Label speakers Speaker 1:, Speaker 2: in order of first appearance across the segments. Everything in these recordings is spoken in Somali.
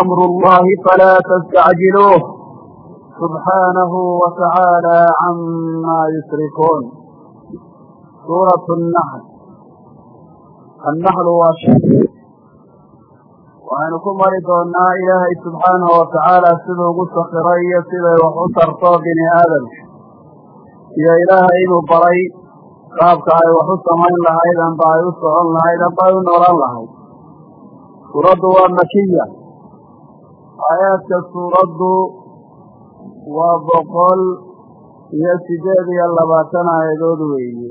Speaker 1: amru اllahi falaa tastacjiluuh subxaanahu watacaala cama yushrikuun suurat naxl annaxlu waa waxaynu ku mari doonaa ilaahay subxaanahu watacaala siduu ugu sakiray iyo siday wax u tarto bini aadamka iyo ilaahay inuu baray qaabka ay wax u samayn lahayd amba ay u socon lahayd amba ay u noolan lahayd suuraddu waa makiya aayaadka suuraddu waa boqol iyo sideed iyo labaatan aayadood weeye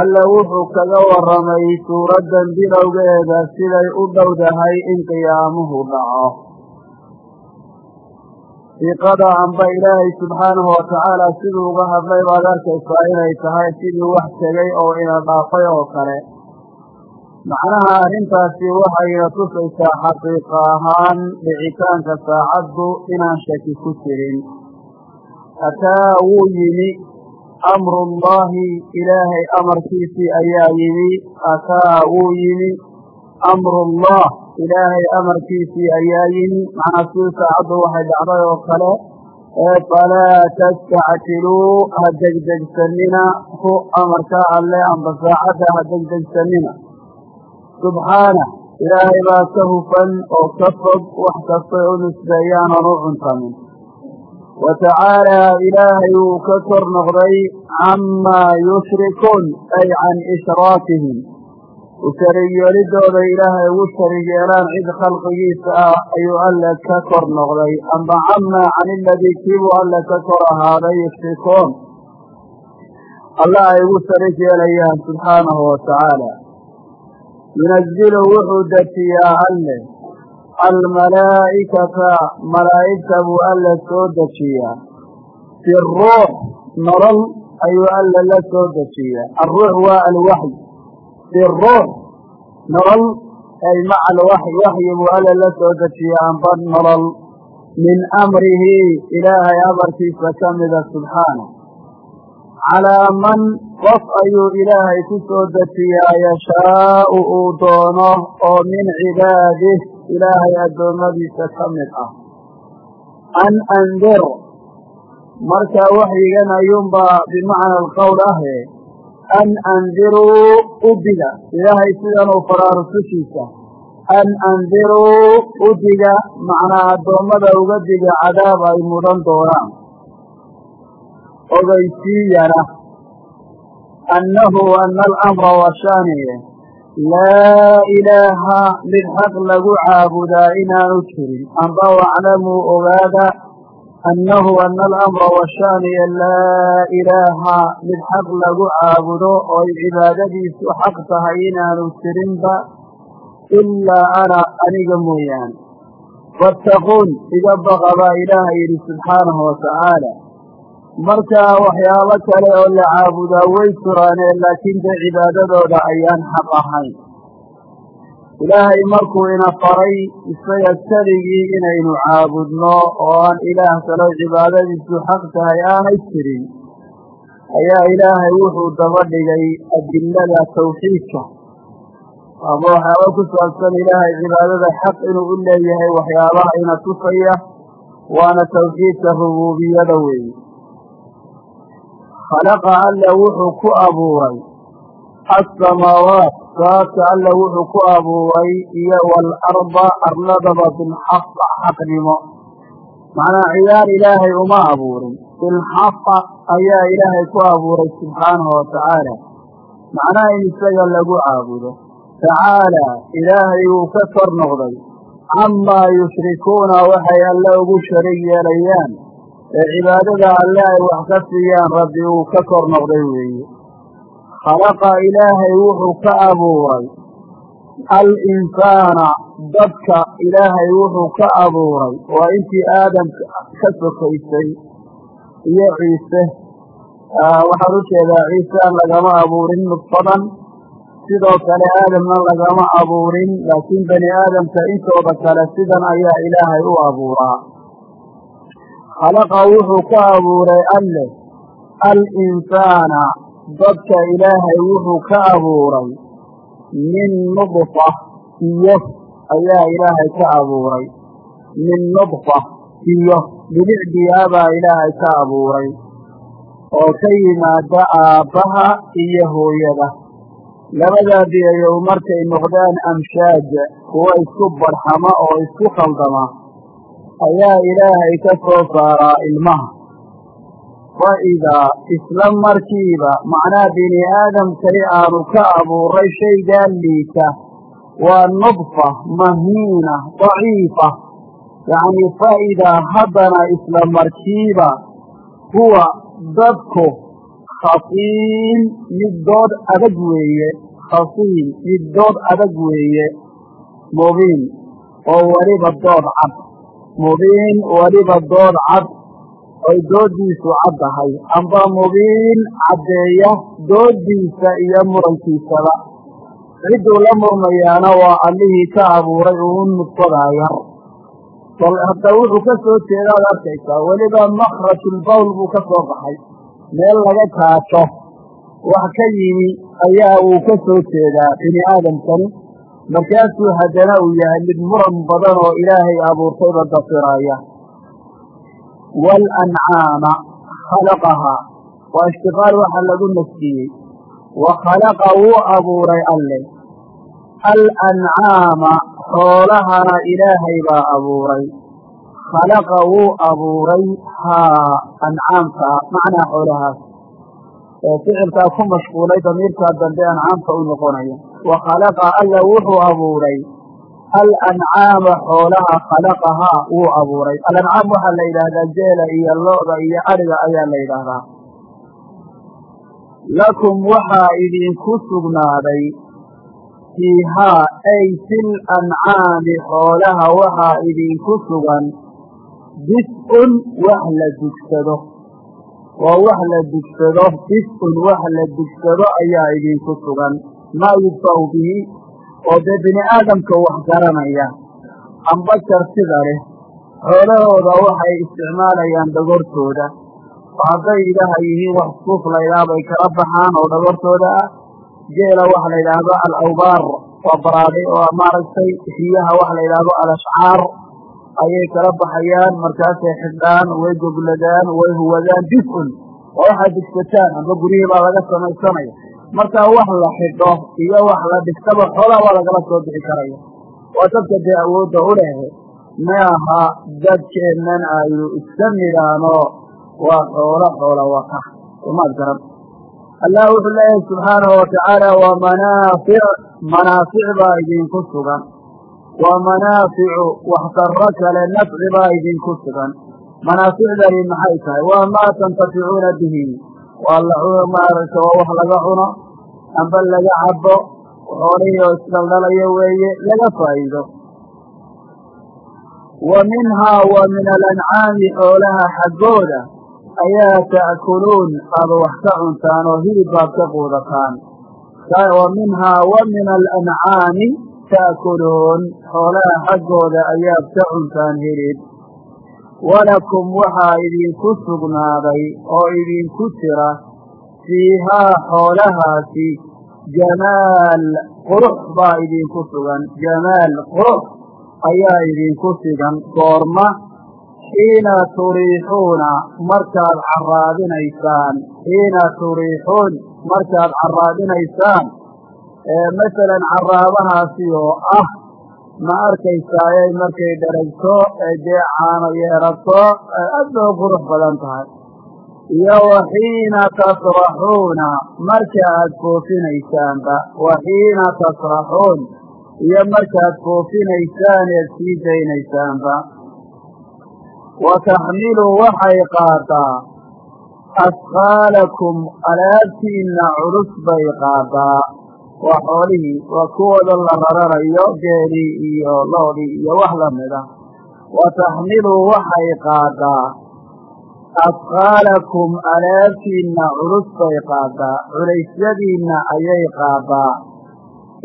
Speaker 1: alla wuxuu kaga warramay suuraddan bilowgeeda siday u dhowdahay in qiyaamuhu dhaco siiqada amba ilaahay subxaanahu watacaala siduu uga hadlay baad arkaysaa inay tahay sidii wax tegay oo ina dhaafay oo kale macnaha arrintaasi waxayna tusaysaa xaqiiqa ahaan dhicitaanka saacaddu inaan shaki ku jirin. Ataa wuu yimi amrullaahi ilaahay amarkiisii ayaa yimi. Ataa wuu yimi amrullah ilaahay amarkiisii ayaa yimi. Macnaa sidii saacaddu waxay dhacday oo kale falaa tastacjiluu ha degdegsanina hu amarka alle amba saacadda ha degdegsanina subxaana ilaahay baa ka hufan oo ka fog wax kastay u nisbeeyaan oon u cuntamin wa tacaalaa ilaahay wuu ka kor noqday camaa yushrikuun ay can ishraakihim u sharig yeelidooda ilaahay ugu sharig yeelaan cid khalqigiisa ah ayuu alle ka kor noqday. Amba camaa can iladii kiibuu alle ka kor ahaaday yushrikuun alla ay ugu sharig yeelayaan subxaanahu wa tacaala yunazilu wuxuu dejiyaa alle almalaa'ikata malaa'igta buu alle soo dejiyaa fi ruux nolol ayuu alle la soo dejiyaa alruux waa alwaxy fi ruux nolol ay maca alwaxy waxyi buu alle la soo dejiyaa amba nolol min amrihi ilaahay amarkiisa ka mida subxaana calaa man qof ayuu ilaahay ku soo dejiyaa yashaau uu doono oo min cibaadih ilaahay addoommadiisa ka mid ah. An andir marka waxyigan ayuunbaa bimacna alqowl ahe an andiruu u diga ilaahay sidanuu faraa rusushiisa an andiruu u diga macnaa addoommada uga diga cadaab ay mudan doonaan. Ogeysiiyana annahu ana alamra washaaniye laa ilaaha mid xaq lagu caabudaa inaanu jirin amba waclamuu ogaada annahu ana alamra washaaniye laa ilaaha mid xaq lagu caabudo oy cibaadadiisu xaq tahay inaanu jirinba ilaa ana aniga mooyaane wattaquun iga baqa baa ilaaha yidhi subxaanahu watacaala markaa waxyaabo kale oo la caabudaa way suraaneen laakiin dee cibaadadooda ayaan xaq ahayn. Ilaahay markuu ina faray isaga keligii inaynu caabudno oo aan ilaah kaloo cibaadadiisu xaq tahay aanay jirin ayaa ilaahay wuxuu daba dhigay adilada tawxiidka. Ama waxyaaba ku saabsan ilaahay cibaadada xaq inuu u leeyahay waxyaabaha ina tusaya waana tawxiidka rubuubiyada weeye khalaqa alla wuxuu ku abuuray asamaawaat saadka alla wuxuu ku abuuray iyo waalarda arladaba bilxaq xaqnimo macnaa ciyaar ilaahay uma abuurin bilxaqa ayaa ilaahay ku abuuray subxaanahu watacaala macnaha in isaga lagu caabudo tacaala ilaahay wuu ka kor noqday camaa yushrikuuna waxay alle ugu sharig yeelayaan ee cibaadada alle ay wax ka siiyaan rabbi uu ka kor noqday weeye. Khalaqa ilaahay wuxuu ka abuuray al-insaana dadka ilaahay wuxuu ka abuuray. Waa intii aadamka ka sokaysay iyo ciise. Waxaan u jeedaa ciise aan lagama abuurin nudfadan sidoo kale aadamna lagama abuurin laakiin bani aadamka intooda kale sidan ayaa ilaahay u abuuraa khalaqa wuxuu ka abuuray alle al-insaana dadka ilaahay wuxuu ka abuuray min nudfa iyo ayaa ilaahay ka abuuray min nudfa biyo dhibic biyaabaa ilaahay ka abuuray oo ka yimaada aabbaha iyo hooyada labadaa biyayow markay noqdaan amshaaja kuwa isku barxama oo isku khaldama ayaa ilaahay ka soo saaraa ilmaha. Fa idaa isla markiiba macnaha bini aadamkani aanu ka abuuray shaygaa liita waa nudfa mahiina daciifa. Yacni fa idaa haddana isla markiiba huwa dadku khasiin mid dood adag weeye khasiin mid dood adag weeye mubiin oo weliba dood cad mubiin weliba dood cad oy dooddiisu caddahay amba mubiin caddeeya dooddiisa iyo murankiisaba cidduu la murmayaana waa allihii ka abuuray uun nudfadaa yar bal hadda wuxuu ka soo jeedaad arkaysaa weliba makhrajulbawl buu ka soo baxay. Meel laga kaato wax ka yimi ayaa uu ka soo jeedaa bini aadamkani markaasuu haddana uu yahay mid muran badan oo ilaahay abuurtayba dafiraya waalancaama khalaqahaa. Waa ishtiqaal waxa lagu nasbiyey wa khalaqa wuu abuuray alle. Alancaama xoolahana ilaahay baa abuuray. Khalaqa wuu abuuray. Haa ancaamka macnaa xoolahaas. Ee ficilkaa ku mashquulay damiirkaa dambe ancaamka u noqonaya wa khalaqa alla wuxuu abuuray alancaama xoolaha khalaqahaa wuu abuuray alancaam waxaa la yidhaahdaa jeela iyo lo-da iyo adhiga ayaa la yidhaahdaa lakum waxaa idinku sugnaaday fiihaa ay fil ancaami xoolaha waxaa idinku sugan dis-un wax la dugsado waa wax la dugsado dis-un wax la dugsado ayaa idinku sugan maa yudfa'u bihi oo dee bini aadamka wax garanaya. Amba kartida leh. Xoolahooda waxay isticmaalayaan dhogortooda. Oo hadday ilaha yihiin wax suuf laydhaha bay kala baxaan oo dhogortooda ah. Geela waxa la yidhaahdo alawbaar waa baraaday oo maaragtay riyaha waxa la yidhaahdo alashcaar. Ayay kala baxayaan markaasay xidhaan way gogladaan way huwadaan. Dis-un oo waxaad digsataan amba guryihii baa laga samaysanaya markaa wax la xidho iyo wax la dhigtaba xoolaha waa lagala soo bixi karaya waa dadka dee awoodda u leh maaha dadkeennan aynu iska midhaano? Waa xoolo xoola wata umaad garan allah wuxuu leeyahay subxaanahu watacaala waa manaafic manaafic baa idinku sugan. Waa manaaficu waxtarro kale nafci baa idinku sugan. Manaaficdani maxay tahay? Waa maa tantaficuuna bihi? Waa la maaragta waa wax laga cuno amba laga cabo xoolihii oo isdhaldhalayo weeye laga faa'iido. Wa minhaa wa min alancaami xoolaha xaggooda ayaa ta'kuluun aada wax ka cuntaan oo hilib baad ka quudataan. Wa minhaa wa min alancaami ta'kuluun xoolaha xaggooda ayaad ka cuntaan hilib. Walakum waxaa idinku sugnaaday oo idinku jira fiihaa xoolahaasi jamaal qurux baa idinku sugan jamaal qurux ayaa idinku sigan goorma xiina turiixuuna markaad carraadinaysaan xiina turiixuun markaad carraadinaysaan masalan carraabahaasi oo ah ma arkaysaayay markay dheragto dee caano yeerato aad bay u qurux badan tahay iyo wa xiina tasraxuuna. Marka aad foofinaysaanba wa xiina tasraxuun. Iyo markaad foofinaysaan eed sii daynaysaanba wa taxmilu waxay qaadaa asqaalakum alaabtiinna culus bay qaadaa waa xoolihii waa kuwooda la raranayo geelii iyo loodii iyo wax la mid ah wa taxmilu waxay qaadaa asqaalakum alaabtiinna culus bay qaadaa culaysyadiinna ayay qaadaa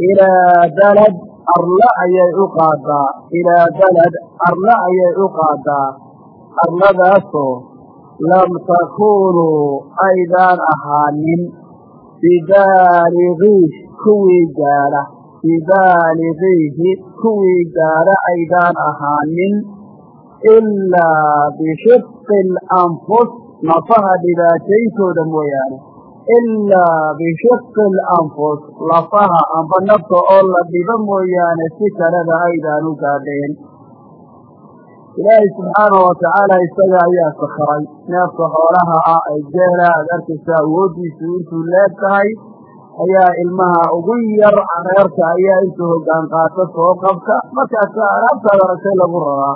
Speaker 1: ilaa balad arla ayay u qaadaa ilaa balad arla ayay u qaadaa arladaasoo lam takuunuu aydaan ahaanin bibaaligiih kuwii gaadha bibaaligiihi kuwii gaadha aydaan ahaanin ilaa bishiqi alanfus nafaha dhibaatayntooda mooyaane. Ilaa bishiqi alanfus lafaha amba nafta oo la dhibo mooyaane si kaleba aydaan u gaadheen. Ilaahay subxaanahu watacaala isaga ayaa sakray neefka xoolaha ah ee jeela aad arkaysa awooddiisu intuu leeg tahay ayaa ilmaha ugu yar reerka ayaa intuu hoggaan qaato soo qabta markaasa alaabtaad aragtay lagu raraa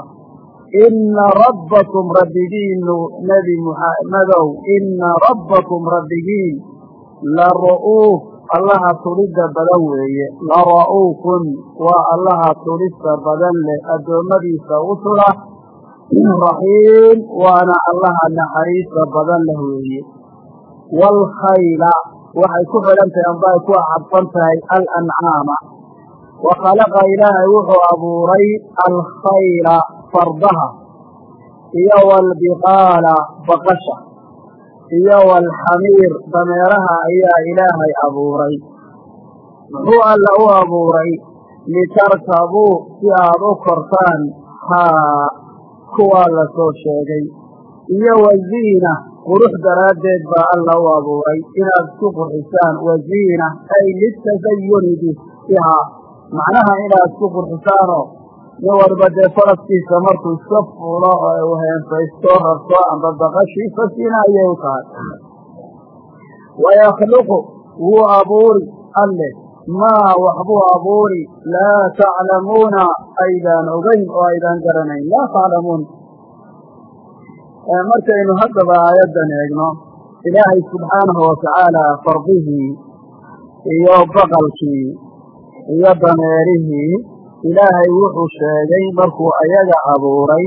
Speaker 1: ina rabbakum rabbigiinu nebi muxamadow ina rabbakum rabbigiin la ra'uuf allaha tulidda badan weeye la ra'uufun waa allaha tulista badan leh addoommadiisa u tula raxiim waana allaha naxariista badan leh weeye waalkhayla waxay ku xidhan tahay amba ku cadfan tahay alancaama wa khalaqa ilaahay wuxuu abuuray alkhayla fardaha iyo waalbiqaala baqasha iyo waalxamiir dameeraha ayaa ilaahay abuuray. Muxuu alla u abuuray? Litarkabuu si aad u kortaan. Haa kuwaa la soo sheegay. Iyo waziina qurux daraaddeed baa alla u abuuray. Inaad isku qurxisaan waziina ay litazayuni bihaa. Macnaha inaad isku qurxisaanoo nin walba dee faraskiisa markuu iska fuulo oo heenfaysto rarto amba baqashiisa siina ayay u tahay. Wayakhluqu wuu abuuri alleh maa waxbuu abuuri laa taclamuuna aydaan ogayn oo aydaan garanayn laa taclamuun. Markaynu haddaba aayaddan eegno ilaahay subxaanahu watacaala fardihii iyo baqalkii iyo dameerihii ilaahay wuxuu sheegay markuu ayaga abuuray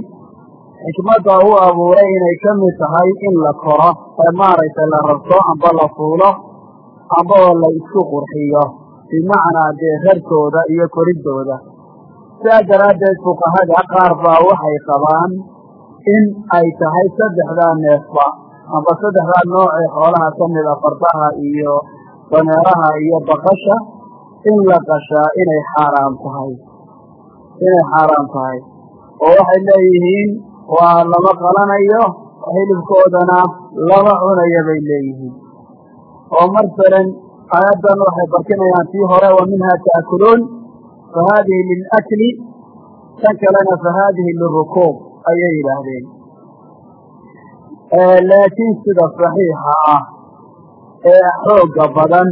Speaker 1: xikmadda u abuuray inay ka mid tahay in la koro ee maaragtay la rarto amba la fuulo amba oo la isku qurxiyo bimacnaa dee rarkooda iyo koridooda. Sidaa daraaddeed fuqahada qaar baa waxay qabaan in ay tahay saddexdaa neefba amba saddexdaa noocee xoolaha ka mid a fardaha iyo dameeraha iyo baqasha in la qashaa inay xaaraam tahay inay xaaraam tahay. Oo waxay leeyihiin waa lama qalanayo hilibkoodana lama cunayo bay leeyihiin. Oo masalan aayaddan waxay barkinayaan tii hore wa minha ta'kuluun fa haadihi lilakli tan kalena fa haadihi lirukuub ayay yidhaahdeen. Laakiin sida saxiixa ah ee xoogga badan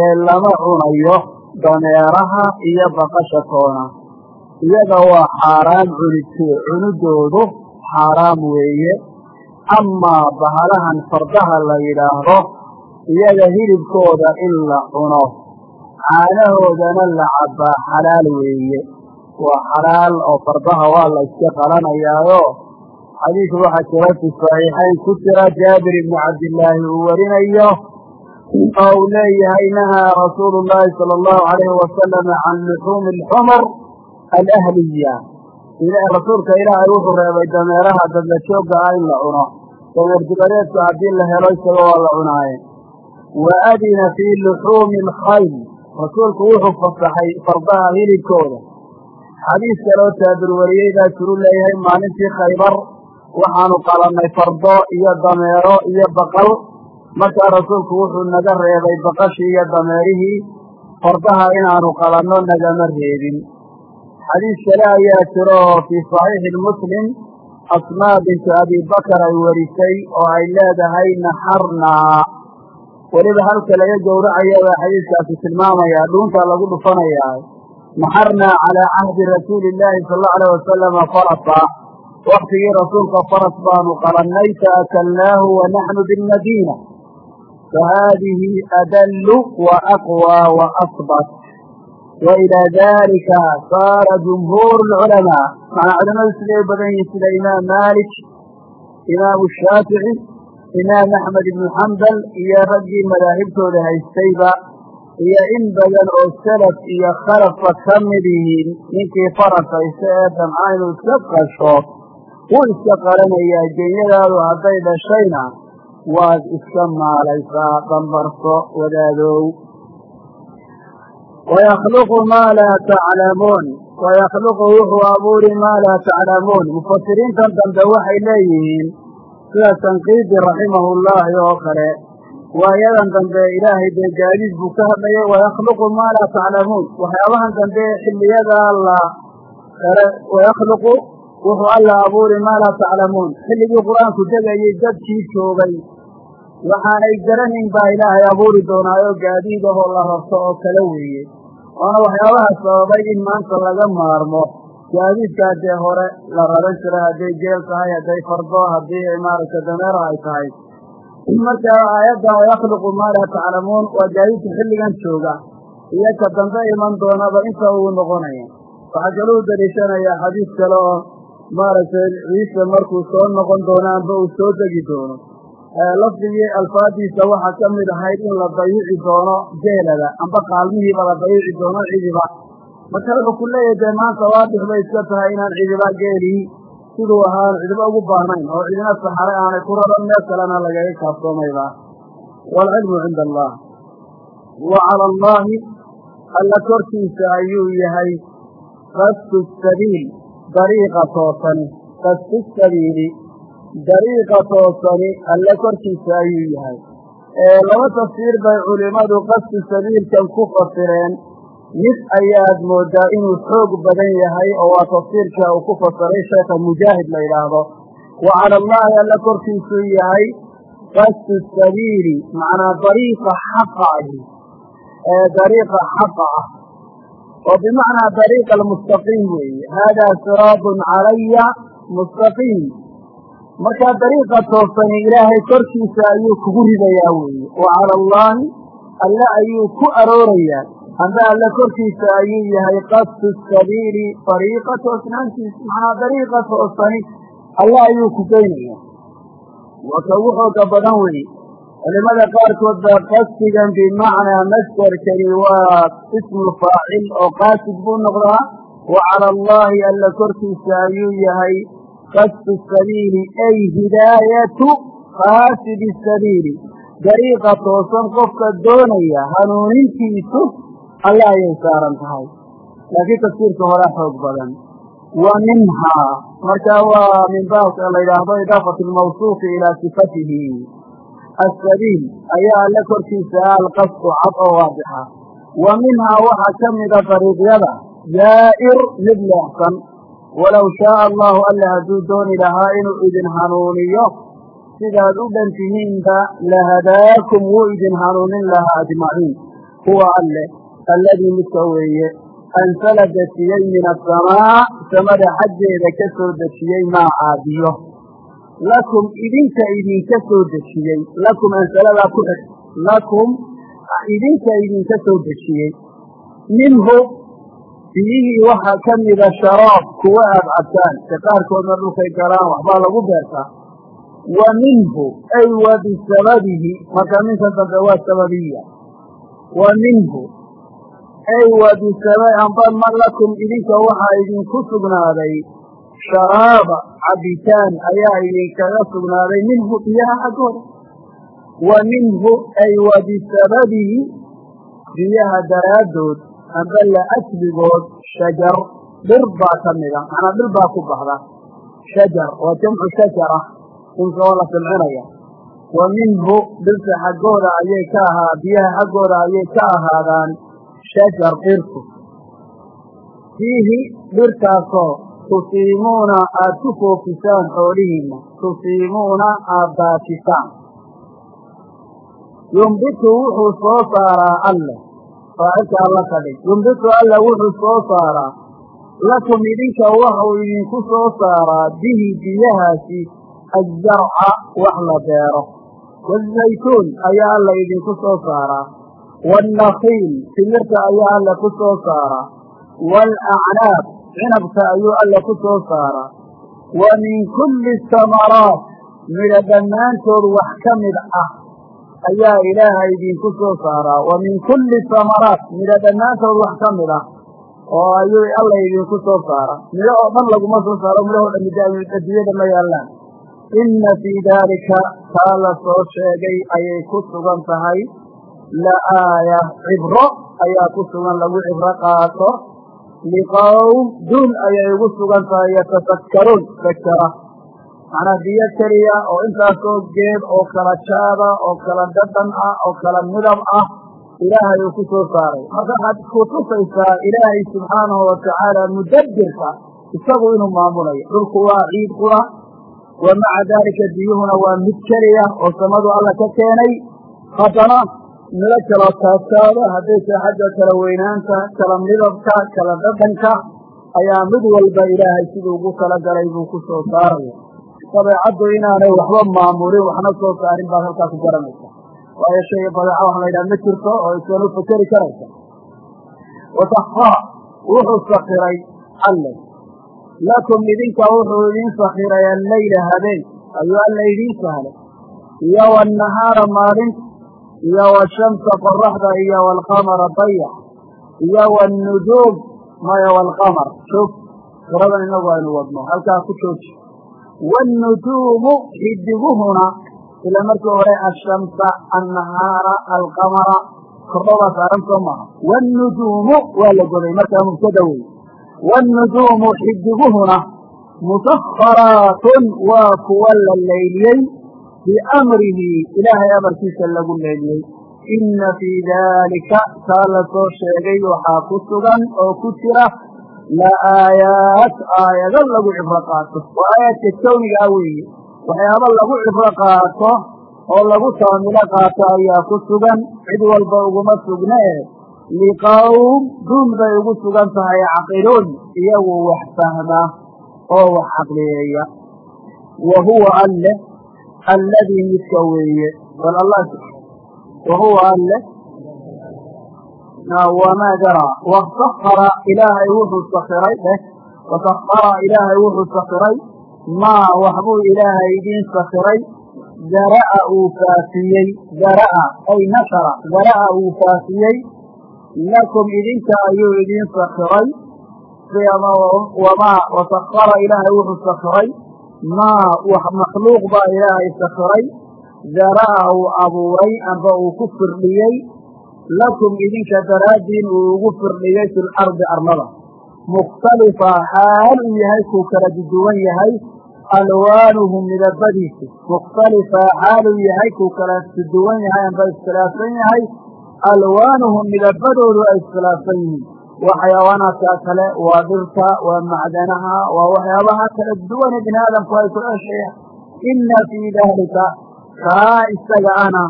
Speaker 1: ee lama cunayo dameeraha iyo baqasha toona iyaga waa xaaraam cunid cunidoodu xaaraam weeye. Amaa bahalahan fardaha la yidhaahdo iyaga hilibkooda in la cuno caanahoodana la cabbaa xalaal weeye. Waa xalaal oo fardaha waa la iska qalanayaayo. Xadiis waxaa jira fi saxiixayn ku jira jaabir ibni cabdillaahi uu warinayo oo uu leeyahay nahaa rasuulu llaahi sala allahu alayhi wasalama can luxuumi alxumar alahliya rasuulka ilaahay wuxuu reebay dameeraha dadla joogga ah in la cuno. Dameer dibadeedku haddii la helo isaga waa la cunaaye wa adina fii luxuumi alkhayl. Rasuulku wuxuu fasaxay fardaha hilibkooda. Xadiis kaloo taabir wariyey baa jiru leeyahay maalintii khaybar. Waxaanu qalannay fardo iyo dameero iyo baqal. Markaa rasuulku wuxuu naga reebay baqashii iyo dameerihii fardaha inaanu qalanno nagama reebin xadiis kale ayaa jiro oo fii saxiixi muslim asmaa bintu abi bakar ay warisay oo ay leedahay naxarnaa weliba halka laga gowracayo baa xadiiskaasi tilmaamayaa dhuuntaa lagu dhufanayaa naxarnaa calaa cahdi rasuuli illaahi sala allau alayh wasalama farasa. Waktigii rasuulka faras baanu qalannay faakalnaahu wa naxnu bilmadiina fa haadihi adallu wa aqwى wa asbat wa ilaa dalika saara jumhuur lculamaa macnaa culamadu siday u badan yihiin sida imaam maalik imaamu shaafici imaam axmed ibnu xambal iyo raggii madaahibtooda haystayba iyo in badan oo salaf iyo khalafba ka mid yihiin ninkii faras haysta ee damca inuu iska qasho wuu iska qaranayaa genyadaadu hadday dhashayna waad iska maalaysaa dambarso wadaadow wayakhluqu maa laa taclamuun wayakhluqu wuxuu abuuri maa laa taclamuun mufasiriintan dambe waxay leeyihiin sida sanqiidi raximahullaahi oo kale waayadan dambe ilaahay dee gaadiid buu ka hadlayay wayakhluqu maa laa taclamuun waxyaabahan dambe xilliyada la wayakhluqu wuxuu alla abuuri maa laa taclamuun xilligii qur'aanku degayay dadkii joogay waxaanay garanayn baa ilaahay abuuri doonaayo gaadiid ahoo la rabto oo kale weeye waana waxyaabaha sababay in maanta laga maarmo. Gaadiidkaa dee hore la raran jiray hadday geel tahay hadday fardo haddii maaragtay dameera ay tahay. Marka aayadda wayakhluqu maa laa taclamuun waa gaadiidka xilligan jooga. Iyo ka dambe iman doonaba inta uu noqonaya. Waxaa kaluu daliishanayaa xadiis kale oo maaragtay ciise markuu soo noqon doono amba uu soo degi doono lafdigii alfaadiisa waxaa ka mid ahayd in la dayici doono geelada amba qaalmihiiba la dayici doono cidiba. Marka wuxuu ku leeyahay dee maanta waadix bay iska tahay inaan cidiba geelii siduu ahaan cidiba ugu baahnayn oo cidina saxare aanay ku raran meel kalena lagaga kaaftoomayba waalcilmu cinda allah. Wa cala allaahi alla korkiisa ayuu yahay qasdu sabiil dariiqa toosani qasdu sabiili dariiqa toosani alle korkiisa ayuu yahay. Laba tafsiir bay culimmadu qasdu sabiilkan ku fasireen. Mid ayaad moodaa inuu xoog badan yahay oo waa tafsiirka uu ku fasiray sheekha mujaahid la yidhaahdo wa cala allaahi alle korkiisuu yahay qasdu sabiili macnaa dariiqa xaqa ahi dariiqa xaqa ah. Oo bimacnaa dariiqa almustaqiim weeye. Haadaa siraadun calaya mustaqiim markaa dariiqa toosani ilaahay korkiisa ayuu kugu ridayaa weeye. Wa cala allaahi alle ayuu ku aroorayaa amba alle korkiisa ayuu yahay qasdu sabiili dariiqa toosnaantiisa macnaa dariiqa toosani alle ayuu ku geynaya waa ka ugu xooga badan weeye. Culimada qaarkood baa qasdigan bimacnaa masderkani waa ismu faacil oo qaasid buu noqdaa. Wa cala allaahi alla korkiisa ayuu yahay qasdu sabiili ay hidaayatu qaasidi sabiili dariiqa toosan qofka doonaya hanuunintiisu alle ayay saaran tahay laakiin tafsiirka hore xoog badan wa minhaa marka waa min baabka la yidhaahdo idaafati lmawsuufi ilaa sifatihi asabiil ayaa alle korkiisa alqasdu cad oo waadixa wa minhaa waxaa ka mida dariiqyada jaa'ir mid leexsan walow shaaa allahu alle hadduu dooni lahaa inuu idin hanuuniyo sidaad u dhan tihiinba lahadaakum wuu idin hanuunin lahaa ajmaciin. Huwa alle alladii midka weeye. Ansala dejiyey min asamaa samada xaggeeda ka soo dejiyey maa caabiyo lakum idinka idinka soo dejiyey lakum ansaladaa ku xig lakum idinka idinka soo dejiyey minhu biyihii waxaa ka mida sharaab kuwa aad cabtaan se qaarkoodna dhulkay galaan waxbaa lagu beertaa. Wa minhu ay wa bisababihi marka minka dambe waa sababiya. Wa minhu ay wa bisaba amba lakum idinka waxaa idinku sugnaaday sharaaba cabitaan ayaa idinkaga sugnaaday minhu biyaha xaggooda wa minhu ay wa bisababihi biyaha daraaddood amba la asligood shajar dhir baa ka mida macnaa dhir baa ku baxda shajar waa jamcu shajara inka oo la silcinaya wa minhu dhirta xaggooda ayay ka ahaa biyaha xaggooda ayay ka ahaadaan shajar dhirku fiihi dhirkaasoo tusiimuuna aad ku foofisaan xoolihiinna. Tusiimuuna aad daafisaan yumbitu wuxuu soo saaraa alleh faacilka alla ka dhig yumbitu alla wuxuu soo saaraa. Lakum idinka waxuu idinku soo saaraa bihi biyahaasi azarca wax la beero. Wazaytuun ayaa alla idinku soo saaraa. Waannakiil timirta ayaa alla ku soo saaraa. Waalacnaab cinabka ayuu alla ku soo saaraa. Wa min kulli samaraat midha dhammaantood wax ka mid ah ayaa ilaaha idinku soo saaraa. Wa min kulli samaraat midha dhammaantood wax ka mid ah oo ayuu alla idinku soo saaraa. Midho oo dhan laguma soo saaro midhahoo dhan adduunyada ma yaallaan. Inna fii daalika taa la soo sheegay ayay ku sugan tahay. La aaya cibro ayaa ku sugan lagu cibro qaato. Liqowm duul ayay ugu sugan tahay yatafakkaruun fakara macnaa biyo keliya oo intaasoo geed oo kala jaada oo kala dhadhan ah oo kala midab ah ilaahay uu ku soo saaray. Marka waxaad kutusaysaa ilaahay subxaanahu watacaala mudabbirka isagu inuu maamulayo. Dhulku waa ciid qura wa maca daalika biyuhuna waa mid keliya oo samadu alla ka keenay. Haddana milo kala taataada hadday tahay xagga kala weynaanta kala midabka kala dhadhanka ayaa mid walba ilaahay siduu ugu talagalay buu ku soo saaraya dabeecaddu inaanay waxba maamulin waxna soo saarin baad halkaa ku garanaysa waayo shayga badeeca wax la yidhaha ma jirto oo iskanu fakeri karaysa wasakara wuxuu sakiray alle lakum idinka wuxuu idiin sakiray alleyla habeen ayuu alla idiin sahlay iyo wanahaara maalinta iyo washamsa qoraxda iyo waalqamara dayax iyo wاnujuum maya waalqamar joog qiradan inagu aynu wadno halkaa ku jooji wاnujuumu xidiguhuna ila markii hore ashamsa annahaara alqamara kordhobaa saaran soo maaha wاnujuumu waa la goday markaa mubtada wey wاnujuumu xidiguhuna musaharaatun waa kuwa la layliyey biamrihi ilaahay amarkiisa lagu leeliyey inna fii daalika taa la soo sheegay waxaa ku sugan oo ku jira la aayaat aayado lagu cibro qaato waa aayaadka kawniga ah weeye waxyaaba lagu cibro qaato oo lagu taamilo qaato ayaa ku sugan cid walba uguma sugne e liqowm duul bay ugu sugan tahay caqiluun iyagu wax fahma oo wax caqliyeeya wa huwa alle alladii midka weeye bal allah wa huwa alle wamaa daraa wasakara ilaahay wuxuu sakiray dheh wasakara ilaahay wuxuu sakiray maa waxbuu ilaahay idiin sakiray dara'a uu faafiyey dara'a ay nashara dara'a uu faafiyey lakum idinka ayuu idiin sakiray wamaa wasakara ilaahay wuxuu sakiray maa makhluuq baa ilaahay sakiray dara'a uu abuuray amba uu ku firdhiyey lakum idinka daraaddiin uu ugu firdhiyey fi lardi arlada mukhtalifa xaal uu yahay kuu kala duduwan yahay alwaanuhu midabadiisu. Mukhtalifa xaal uu yahay kuu kala duduwan yahay amba iskhilaafsan yahay. Alwaanuhu midabadoodu ay iskhilaafsan yihiin. Waa kale waa dhirta waa macdanaha waa waxyaabaha kala duwane bini aadamku ay ku ceshayaan inna fii daalika kaa isaga ana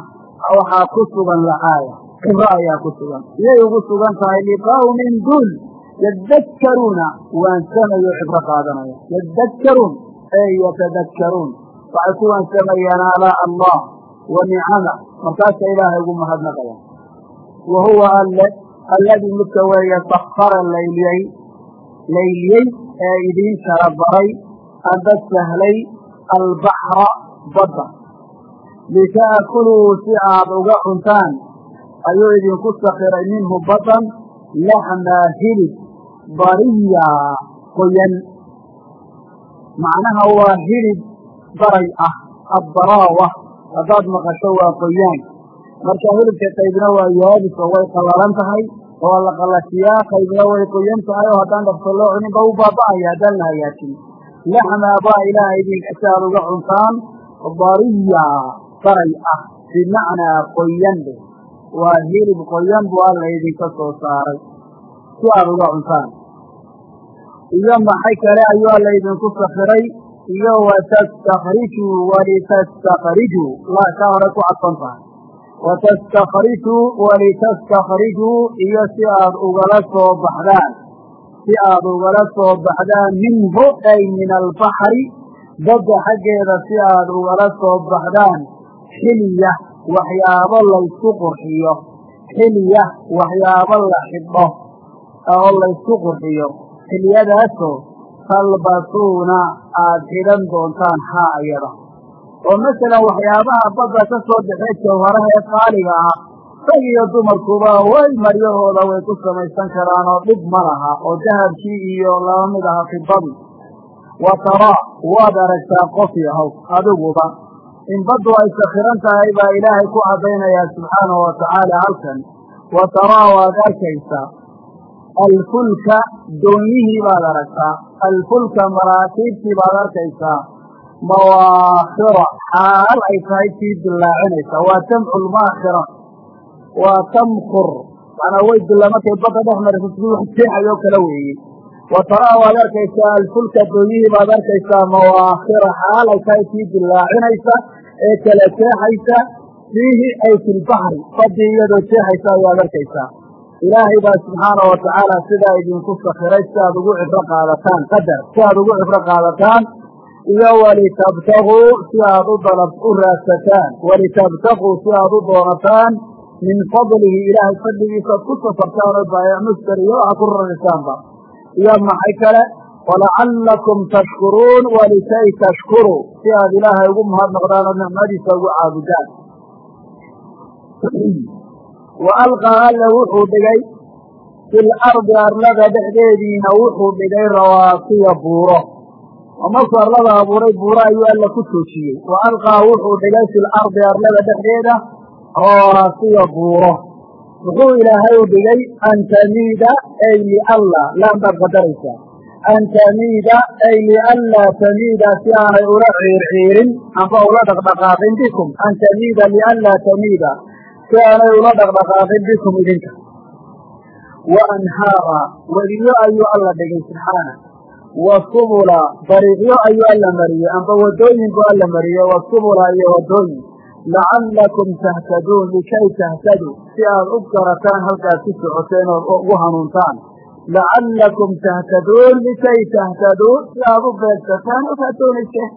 Speaker 1: waxaa ku sugan lacaaya cibro ayaa ku sugan. Iyay ugu sugan tahay liqawmin dul yadakkaruuna waansamayo cibro qaadanaya yadakkaruun ey yatadakkaruun. Waxay ku waansamayaan alaa allah wa nicama markaasa ilaahay ugu mahadnaqayaan wa huwa alle alladii midka weeye sakara layliyey layliyey ee idiin kala baray amba sahlay albaxra badda. Lita'kuluu si aad uga cuntaan ayuu idinku sakiray minhu badan laxmaa hilib bariya qoyan. Macnaha waa hilib baray ah abbaraawa haddaad maqasho waa qoyaan. Marka hilibka qaybna waa yaabis oo way qallalan tahay oo la qallajiyaa qaybna way qoyan tahay oo haddaan dhafso loo cuninba u baaba'aya haddaan la hagaajin laxmaa baa ilaaha idinka uga cuntaan bariya baray ah bimacnaa qoyan dhe waa hilib qoyan buu alla idinka soo saaray. Si aad uga cuntaan. Iyo maxay kale ayuu alla idinku sakiray iyo watastakrijuu walitastakrijuu la ka hore ku cadfan tahay watastakrijuu walitastakrijuu iyo si aad ugala soo baxdaan. Si aad ugala soo baxdaan minhu ay min albaxri badda xaggeeda si aad ugala soo baxdaan xilya waxyaabo laysku qurxiyo. Xilya waxyaabo la xidho oo laysku qurxiyo. Xilyadaasoo talbasuuna aad xidhan doontaan haa ayada. Oo masalan waxyaabaha badda ka soo baxee jawharaha ee qaaliga ah rag iyo dumarkuba way maryahooda way ku samaysan karaan oo dhib ma laha oo dahabkii iyo laba mid aha fidadii wa taraa waad aragtaa qof yahow adiguba in baddu ay sakhiran tahay baa ilaahay ku caddaynayaa subxaanahu wa tacaala halkan. Wa taraa waad arkaysaa alfulka doonyihii baad aragtaa alfulka maraakiibtii baad arkaysaa mawaakhira xaal ay tahay tii dillaacinaysa waa jamcu lmaakhira waa tamkur manaa way dilla markay badda dhex marayso sidii wax jeexayoo kale weeye wa taraa waad arkaysaa alfulka doonyihii baad arkaysaa mawaakhira xaal ay tahay tii dillaacinaysa ee kala jeexaysa fiihi ay fi lbaxri badii iyadoo jeexaysa ayaad arkaysaa ilaahay baa subxaanau watacaala sidaa idinku sakiray si aad ugu cibro qaadataan qadar si aad ugu cibro qaadataan iyo walitabtaguu si aad u dalab u raadsataan walitabtaguu si aad u doonataan min fadlihi ilaahay fadligiisa ad ku safartaan oo baayac muster iyo waxa ku rarisaanba iyo maxay kale? Walacallakum tashkuruun walikay tashkuruu si aad ilaahay ugu mahadnaqdaan oo nicmadiisa ugu caabudaan. Wa alqaa alla wuxuu dhigay fil ardi arlada dhexdeediina wuxuu dhigay rawaasiya buuro. Oo markuu arlada abuuray buuro ayuu alla ku toojiyey. Wa alqaa wuxuu dhigay fil ardi arlada dhexdeeda rawaasiya buuro muxuu ilaahay u dhigay an tamiida ay lialla laan baad qadaraysaa an ay lianlaa tamiida si aanay ula ciirciirin amba ula dhaqdhaqaaqin bikum. An tamiida lianlaa tamiida si aanay ula dhaqdhaqaaqin bikum idinka. Wa anhaara wediyo ayuu alla dhigay subxaana wa subula dariiqyo ayuu alla mariyey amba wadooyin buu alla mariyey wa subula iyo wadooyin lacallakum tahtaduun likay tahtaduu si aad u garataan halkaad ku socoteen ood ugu hanuuntaan. lacallakum tahtaduun likay tahtaduu si aad u beegsataan doonayseen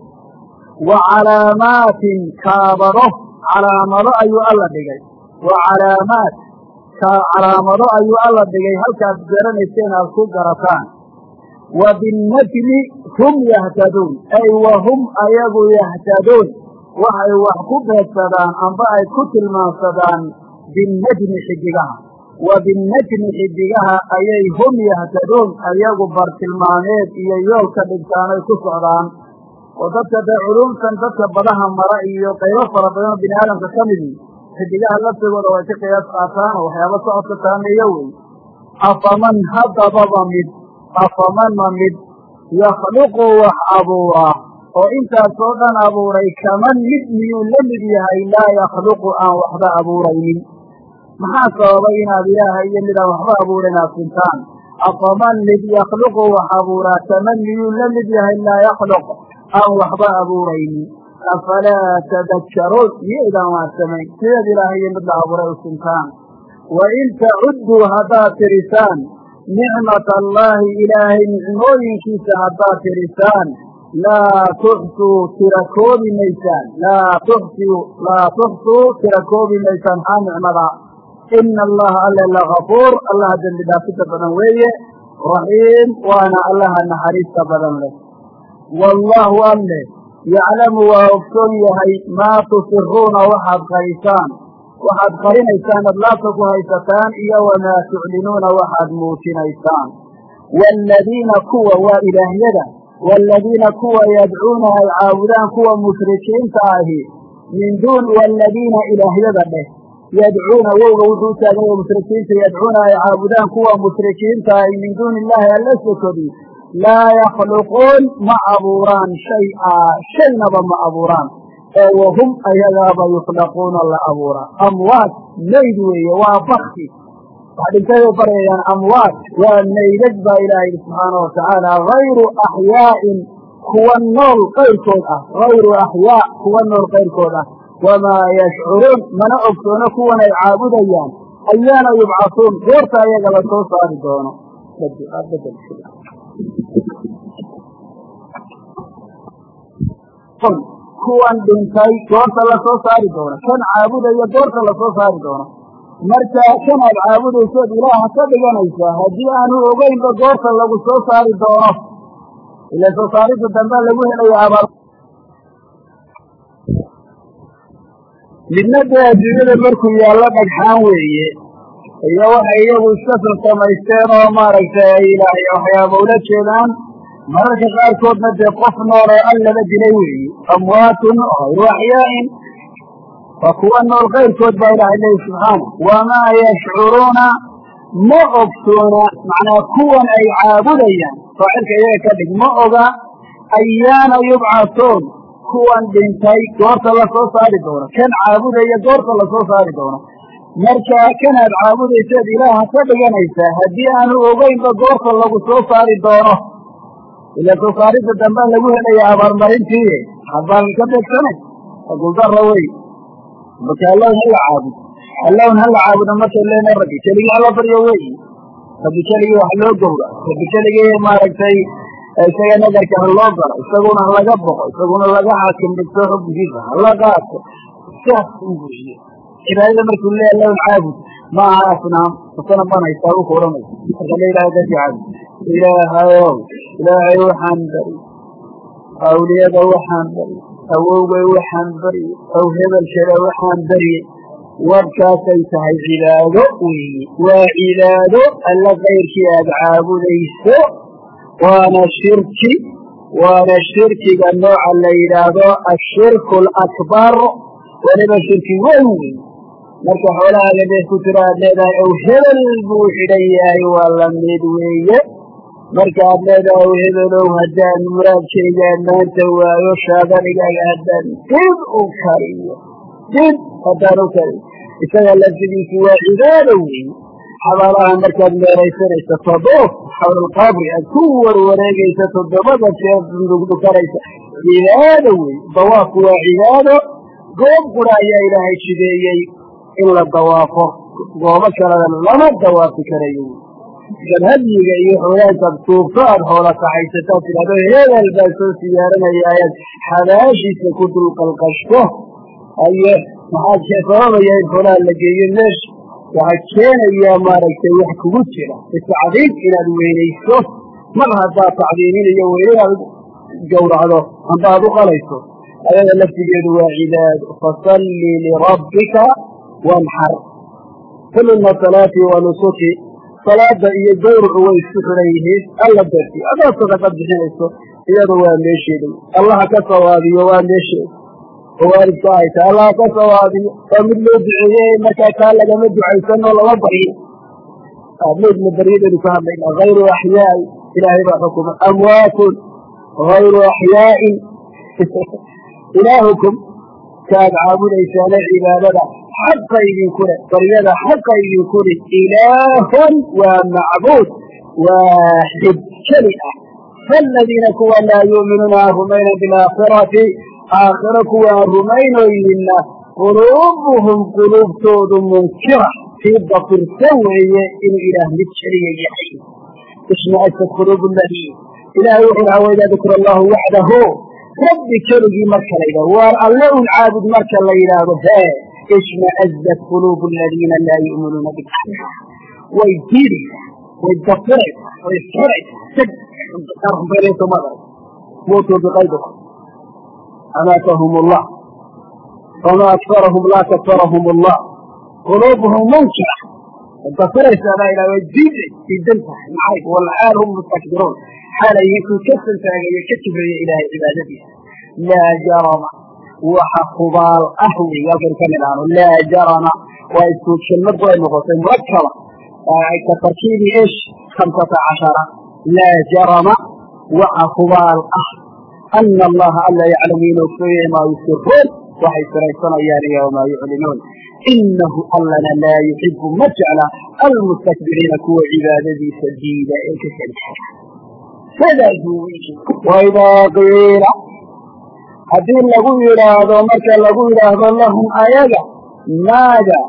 Speaker 1: wa calaamaatin kaabado calaamado ayuu alla dhigay wa calaamaat calaamado ayuu alla dhigay halkaad garanayseen aad ku garataan wa binnajmi hum yahtaduun ay wa hum ayagu yahtaduun waxay wax ku beegsadaan amba ay ku tilmaansadaan binnajmi xidigaha. Wa binnajmi xidigaha ayay hum yahtaduun ayagu bartilmaameed iyo yool ka dhigtaanay ku socdaan. Oo dadka dee culumtan dadka badaha mara iyo qaybo fara badan oo bini aadamka ka midi xidigaha laftigooda way ka qiyaas qaataan oo waxyaaba socodka saameeyo wey afaman haddababa mid afaman ma mid yakhluqu wax abuuraa oo intaasoo dhan abuuray kaman mid miyuu la mid yahay? Laa yakhluqu aan waxba abuuraynin. Maxaa sababay inaad ilaahay iyo mid aan waxba abuurin aad sintaan? Afaman mid yakhluqu wax abuuraa kaman miyuu la mid yahay? Laa yakhluq aan waxba abuuraynin. Afalaa tadakkaruun miyaydaan waarsamayn sideed ilaahay iyo mid la abuuray u sintaan? Wa in tacudduu haddaad tirisaan nicmata allaahi ilaahay nicmooyinkiisa haddaad tirisaan laa tuxsuu tira koobi maysaan laa tuxsuu laa tuxsuu tira koobi maysaan maxaa nicmadaa ina allaha alle lagafuur allaha dembi dhaafida badan weeye raxiim waana allaha naxariista badan leh wallaahu alle yaclamu waa ogsoon yahay maa tusiruuna waxaad qarisaan waxaad qarinaysaan ad laabta ku haysataan iyo wamaa tuclinuuna waxaad muujinaysaan waaladiina kuwa waa ilaahyada waaladiina kuwa yadcuuna ay caabudaan kuwa mushrikiinta ahi min duun waaladiina ilaahyada dheh yadcuuna wowga wuxuu u taagan yahay mushrikiinta yadcuuna ay caabudaan kuwa mushrikiinta ahi min duuni illaahi alla sokodi laa yakhluquun ma abuuraan shay-a shaynaba ma abuuraan ee wahum ayagaaba yukhlaquuna la abuuraa amwaad mayd weeye waa bakti wax dhintay u baryayaan amwaad waa maydad baa ilaahay subxaanau watacaala hayru axyaa'in kuwa nool qayrkood ah hayru axyaa kuwa nool qayrkood ah. Wamaa yashcuruun mana ogsoono kuwan ay caabudayaan. Ayaana yubcasuun goorta ayaga la soo saari doono. Kuwan dhintay goorta la soo saari doono. Kan caabudaya goorta la soo saari doono marka kan aad caabudaysood ilaaha ka dhiganaysaa haddii aanu ogeynba goorta lagu soo saari doono ila soo saarida dambe lagu helayo abaal. Midna dee adduunyada markuu yaallo dhagxaan weeye iyo waxay iyagu iska samaysteen oo maaragtay ay ilaahay waxyaaba ula jeedaan mararka qaarkoodna dee qof nool oo allaba dilay weeye amwaatun hayru axyaa'in waa kuwa nool kayrkood baa ilahay leeyi subxaana wamaa yashcuruuna ma ogsoona macnaa kuwan ay caabudayaan. Faacilka iyaga ka dhig ma oga ayaana yubcasuun kuwan dhintay goorta la soo saari doono. Kan caabudaya goorta la soo saari doono. Marka kanaad caabudaysaad ilaaha ka dhiganaysaa. Haddii aanu ogeynba goorta lagu soo saari doono. Ila soo saarida dambea lagu helaya abaarmarintii. Ka beegsanay guldara wey marka allahun hala caabud allahun hala caabudo markay leena rabbi keligii hala baryo wey rabbi keligii wax loo gowra rabbi keligii maaragtay isaga nadarka ha loo galo isaguna halaga boqo. Isaguna laga xaakim dhigto xubkiisa hala qaato. Saas u buuxiye cibaadada markuu leeya allahun caabud ma aha asnaam. Asana banaysaa u kuoranaysa marka la yidhaha dadki caabud ilaahayow ilaahay waxaan bari. Awliyada waxaan bari awowgay waxaan barye aw hebelkada waxaan barye warkaasay tahay cibaado weeye waa cibaado alla kayrkii aada caabudayso. Waana shirki waana shirkiga nooca la yidhaahdo ashirku alakbar weliba shirki weyn wey marka xoolahaaga dee ku tiro aad leedahay ow hebel buu xidhan yahay waa la mid weeye marka aad leedahay ow hebelow haddaan muraadkaygaa maanta waayo shaabanigaaga haddaan dib u kariyo. Dib haddaan u kariyo. Isaga laftigiisu waa cibaado weeye xabaalaha markaad meeraysanaysa tadoof xawla alqabri aad ku warwareegaysa toddobada jeer dugdukanaysa cibaado wey dawaafku waa cibaado. Goob qura ayaa ilaahay jideeyey in la dawaafo. Goobo kalena lama dawaafi karayo. markaad hadyiga iyo xoolaantaad suubto aad hoola kaxaysataa tidhahdo hebel baa soo siyaaranaya ayaad xabaashiisa ku dulqalqashto. Haye maxaa sababaya in xoolaha la geeyo meesha waxaa keenayaa maaragtay wax kugu jira. Bitacdiim inaad weynayso. Mar haddaad tacdiimin iyo weynaad gowracdo amba aad u qalayso. Ayada laftigeedu waa cibaado fasalli lirabbika wanxar kulina salaati wa nusuki salaada iyo gawracu way isku xiran yihiin alla darti adaad sadaqad bixinayso iyadu waa meesheeda allaha ka sawaabiyo waa meesheeda oo waalidka ay tahay allaha ka sawaabiyo waa mid loo duceeye markaa kaa lagama ducaysanoo lama baryo maydna baryadaynu ka hadlayna hayru axyaai ilaahay baa xukuma amwaatun hayru axyaa'in ilaahukum kaad caabudaysaana cibaadada xaqa idinku leh baryada xaqa idinku leh ilaahun waa macbuud waaxid keli ah. Faaladiina kuwa laa yuuminuuna aan rumayna bilaakhirati aakhiro kuwa aan rumaynoynina quluubuhum quluubtoodu munkira kii dafirsan weeye inuu ilaah mid keliya yahay. Ishmaasat quluubu ladiin ilahay wuxuu dhaha waidaa dukira allahu waxdahu rabbi keligii marka la yidhahdo waar alle un caabud marka la yidhaahdo hee ishmaazat quluubu aladiina laa yu'minuuna biaakhira way diidaysaa way dafiraysaa way isxiraysaa rumbaynaysamada muutuu biqaydikum amaatahum allah fama akfarahum laa kafarahum allah quluubuhum munkira dafiraysaa baa ilah way diiday diidan tahay maxay walxaal hum mustakbiruun xaal ay yihiin ka santaagayo ka kibraya ilaahay cibaadadiisa laa jarama waxa hubaal ah wey halkan ka nidhaano laa jarama waa isku kelmad way noqotay. Murakaba ka tarkiibi ish hamsata cashara. Laa jarama waxa hubaal ah. Ana allaha alla yaclamu inuu ogsoonyahay maa yusiruun waxay siraysanayaan iyo wamaa yuclinuun. Inahu allana laa yuxibu ma jecla almustakbiriina kuwa cibaadadiisa diida ee ka santaga sidaasuu waidaa qiila haddii lagu yidhaahdo marka lagu yidhaahdo lahum ayaga maaga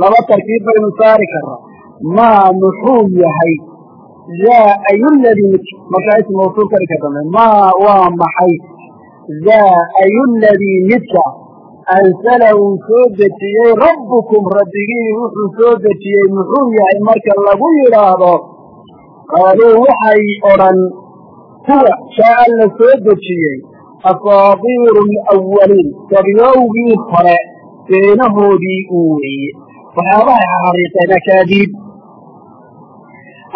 Speaker 1: laba tarkiib baynu saari karraa maa muxuu yahay? Daa ayuladii mid markaa ism mawsuul ka dhigka dambe maa waa maxay? Daa ayuladii midka ansala uu soo dejiyey rabbukum rabbigii wuxuu soo dejiyey muxuu yahay? Marka lagu yidhaahdo qaaluu waxay odhan kuwa kaa alla soo dejiyey asaadiiru alawaliin dabyowgii hore beenahoodii uu weeye waxyaabahay xariiqeen akaadiib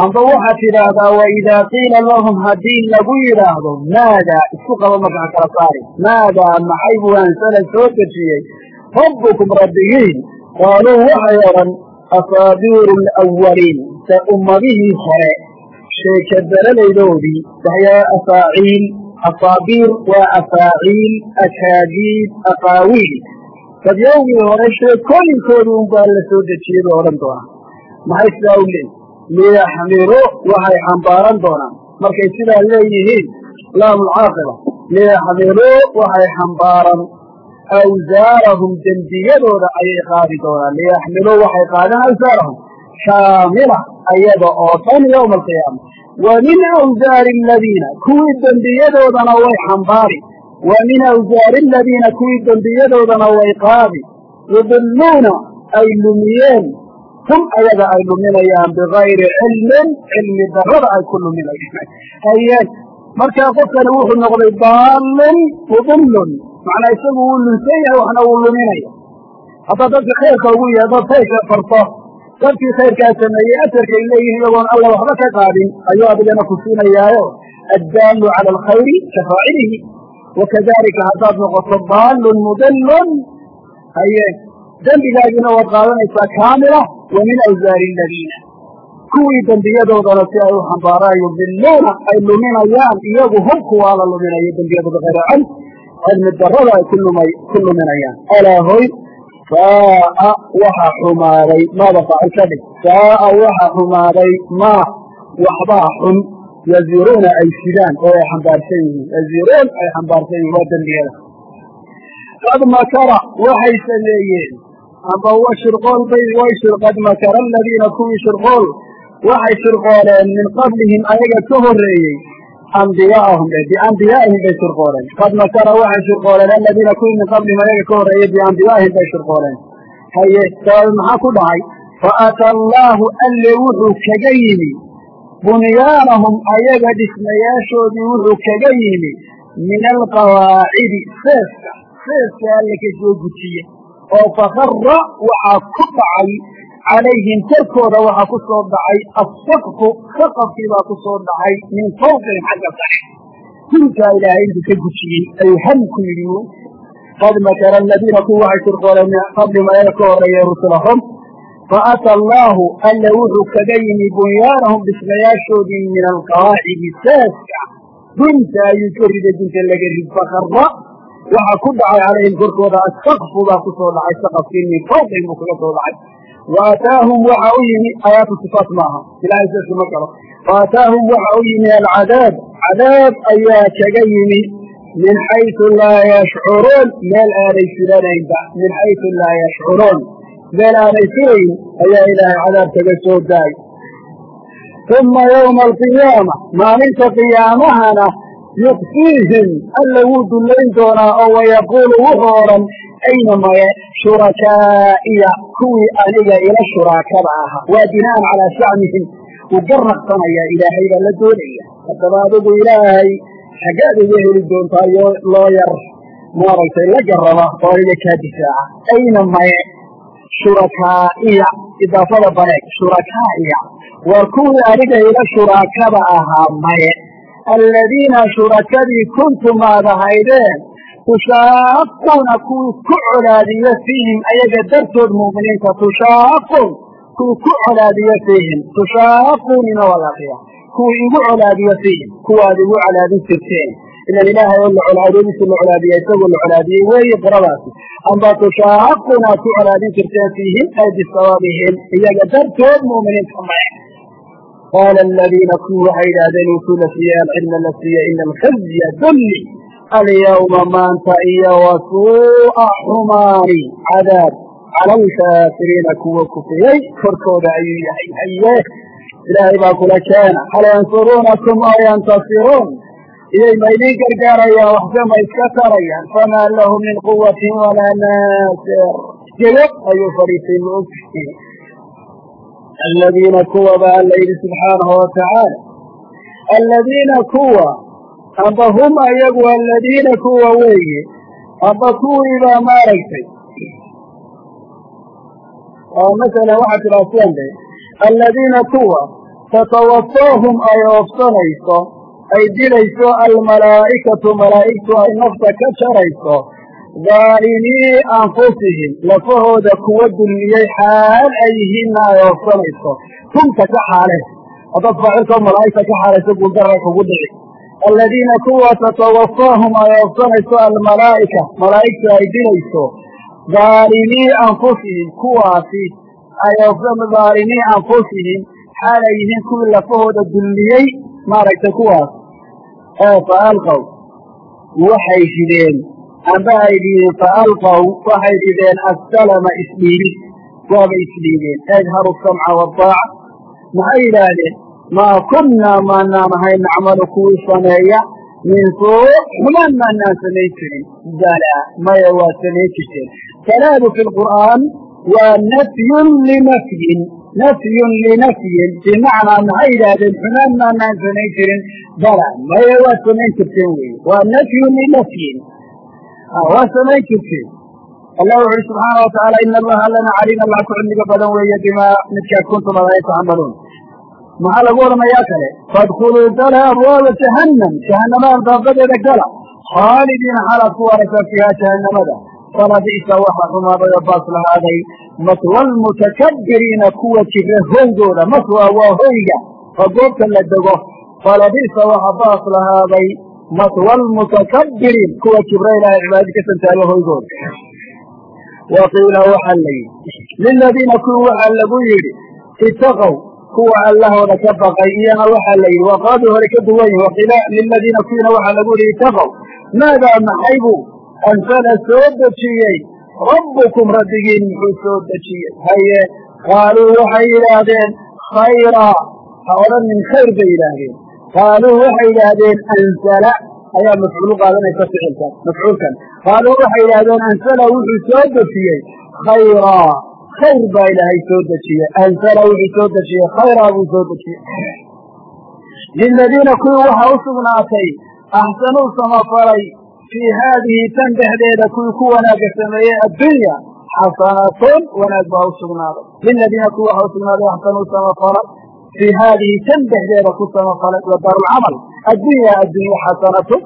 Speaker 1: amba waxaad tidhaahdaa waidaa qiila lahum haddii lagu yidhaahdo maadaa isku qaba markaa kala saari maadaa maxay buu ansala soo dejiyey rabbukum rabbigiin qaaluu waxay odhan asaabiiru alawaliin se ummadihii hore sheeke beralaydoodii waxyaa afaaciil asaabiir waa afaaciil akaabiib aqaawiil dadyawgii hore sheekooyinkoodii un baa la soo dejiyey bay odhan doonaa maxay sidaa u leeyihiin liyaxmilu waxay xambaaran doonaan markay sidaa leeyihiin laamulcaaqiba liyaxmilu waxay xambaaran awsaarahum dembiyadooda ayay qaadi doonaan liyaxmiluu waxay qaadaan awsaarahum kaamila ayada oo dhan yowma alqiyaama wa min awsaari aladiina kuwii dembiyadoodana way xambaari. Wa min awsaari aladiina kuwii dembiyadoodana way qaadi. Yudilluuna ay lumiyeen. Hum ayaga ay luminayaan bigayri cilmin cilmi darrada ay ku luminayaan. Haye markaa qofkani wuxuu noqday daalun mudillun macnaa isagu wuu lunsan yahay waxna wuu luminaya. Haddaad dadka khayrka ugu yahay dad khayrka farto dadkii khayrkaa sameeyey ajarkay leeyihiin iyagoon alla waxba ka qaadin ayuu adigana ku siinayaayo. Addaalu cala alkhayri ka faacilihi wakadalika haddaad noqoto daalun mudillun haye dembigaagiina waad qaadanaysaa kaamila wa min awsaari aladiina. Kuwii dembiyadoodana si ay u xambaaraan yudiluuna ay luminayaan iyagu hum kuwaa la luminayo dembiyadooda hayra cilm cilmi darrada ay ku luminayaan. Alaa hoy saaa waxa xumaaday maada faacil saaa waxa xumaaday maa waxbaa xun. Yaziruuna ay sidaan oo ay xambaarsan yihiin. Yaziruun ay xambaarsan yihiin waa dembiyada qad makara waxay sameeyeen amba wa shirqool bay way qad makara aladiina kuwii shirqool waxay shirqooleen min qablihim ayaga ka horreeyey ambiyaahum biambiyaa'ihim bay shirqooleen qad makara waxay shirqooleen aladiina kuwii min qablihim ayaga ka horreeyey biambiyaa'ihim bay shirqooleen haye sabab maxaa ku dhacay faata allaahu alle wuxuu kaga yimi bunyaanahum ayaga dhismayaashoodii wuxuu kaga yimi min alqawaacidi seeska seeska alle ka soo gujiye oo fakara waxaa ku dhacay calayhim korkooda waxaa ku soo dhacay asaqfu saqafkii baa ku soo dhacay min fawqihim xagga sare hulkaa ilaahay intuu ka gujiyey ayuu ham ku yidhi qad makara aladiina kuwa waxay shirqooleen min qablihim ayaga ka horeeyey rusulahum faata allaahu alla wuxuu kaga yimi bunyaanahum dhismayaashoodii min alqawaacidi saaska dunta ayuu ka riday dunta laga rid fakara waxaa ku dhacay calayhim korkooda asaqfu baa ku soo dhacay saqafkii min fawqihim buu kaga soo dhacay waataahum waxa u yimi aayaatu sifaat maaha ilahay saska ma galo waataahum waxa u yimi alcadaab cadaab ayaa kaga yimi min xaysu laa yashcuruun meel aanay filanaynba min xaysu laa yashcuruun meel aanay filayn ayaa ilaahay cadaab kaga soo daay uma ywma alqiyaama maalinta qiyaamahana yukfiihim alla wuu dullayn doonaa oo wayaquulu wuxuu odhan ayna maye shurakaa'iya kuwii aniga ila shuraakada ahaa waa bina'an calaa shacmihim wuu garnaqsanayaa ilaahay baa la doonaya haddaba adigu ilaahay xaggaad uga heli doontaa loo yar maaragtay la garaba oo ina kaa ayna maye shurakaa'iya idaafada bareeg shurakaa'iya waa kuwii aniga ila shuraakada ahaa maye aladiina shurakadii kuntum aad ahaydeen tushaaquuna kuwii ku colaadiyo fiihim ayaga dartood mu'miniinta tushaaquun kuwii ku colaadiyo fiihim la akriya kuwii igu colaadiyo fiihim kuwaad igu colaadin jirteen. Ilan ilaahay oo lacolaadiyadiisu la colaadiya isagoo la colaadiyey weeye qiradaasi amba tushaaquuna aad ku colaadin jirteen fiihim ay bisababihim iyaga dartood mu'miniinta maya qaala aladiina kuwii waxay yidhaahdeen utuu la alcilma la siiye ina alkhazya dulli alyawma maanta iyo wasuu'a xumaani cadaab cala alkaafiriina kuwa kufriyey korkooda ayuu yahay haye ilaahay baa kula keena hal yansuruunakum aw yantasiruun iyay ma idin gargaarayaan waxse ma iska tarayaan famaa lahu min quwatin walaa naasir gelo ayuu fadhiisay ma ogtihi aladiina kuwa ba alla subxaanahu watacaala aladiina kuwa amba hum ayagu aladiina kuwa weeye amba kuwiibaa maaragtay? Oo masalan waxaa tidhaha sidan de aladiina kuwa tatawaffaahum ay oofsanayso ay dilayso almalaa'ikatu malaa'igtu ay nafta ka jarayso daalimii anfusihim lafahooda kuwa dulmiyey xaal ay yihiinna ay oofsanayso. Kunta ka xaale. Haddaad faacilkao malaa'igta ka xaalayso guuldara kugu dhici aladiina kuwa tatawaffaahum ay oofsanayso almalaa'ika malaa'igtu ay dilayso daalimii anfusihim kuwaasi ay daalimii anfusihim xaal ay yihiin kuwii lafahooda dulmiyey maaragtay kuwaas ee fa alqow waxay rideen amba ay dhideen fa alqow waxay dhideen assalama isdhiibid waaba isdhiibeen adharu samca waddaaca maxay yidhaahdeen maa kunnaa maanaan ahayn nacmalu kuwii sameeya min suu xumaan maanaan samayn jirin balaa maya waa samayn jirteen salaadu fi lqur'aan waa nafyun linafyin nafyun linafyin bimacnaa maxay yidhaahdeen xumaan maanaan samayn jirin bala maya waa samayn jirteen wey waa nafyun linafyin waa samayn jirteen allah wuxu uhi subxaana watacaala ina allaha lana calima allah ku cilmiga badan weeye bimaa midkaad kuntum aday tacmaluun maxaa lagu odhanayaa kale? Fadkuluu gala abwaaba jahannam. Jahanama albaabadeeda gala. Khaalidiina xaalaad ku waaraysaa fiiha jahannamada. Falabi'sa waxa xumaaday oo baas lahaaday maswa almutakabiriina kuwa jira hoygooda maswa waa hoyga oo goobta la dego. Falabi'sa waxa baas lahaaday maswa almutakabiriin kuwa jibra ilaahay cibaadad ka santaago hoygooda wa qiila waxaa la yidhi liladiina kuwi waxaa lagu yidhi itaqow kuwa allahooda ka baqay iyana waxaa la yidhi waa qoladii hore ka duwan yihi waqiila liladiina kuwiina waxaa lagu yidhi itaqow maadaa maxaybu ansala soo dejiyey. Rabbukum rabbigiin muxuu soo dejiyey. Haye qaaluu waxay yidhaahdeen khayra. Ha odhanin khayr bay yidhaahdeen. Qaaluu waxay yidhaahdeen ansala. Ayaa mafcuul u qaadanaysa ficilkan mafcuulkan. Qaaluu waxay yidhahdeen ansala wuxuu soo dejiyey. Khayraa khayr baa ilaahay soo dejiyey ansala wuxuu soo dejiyey khayraa buu soo dejiyey liladiina kuwii waxaa u sugnaatay axsanuu samafalay fii haadihi tan dhexdeeda kuwii ku wanaagga sameeyey addunya xasanatun wanaag baa u sugnaaday liladiina kuwi waxaa u sugnaaday axsanuu samafalay fii haadihi tan dhexdeeda ku samafalay wa daarulcamal addunya addunya xasanatun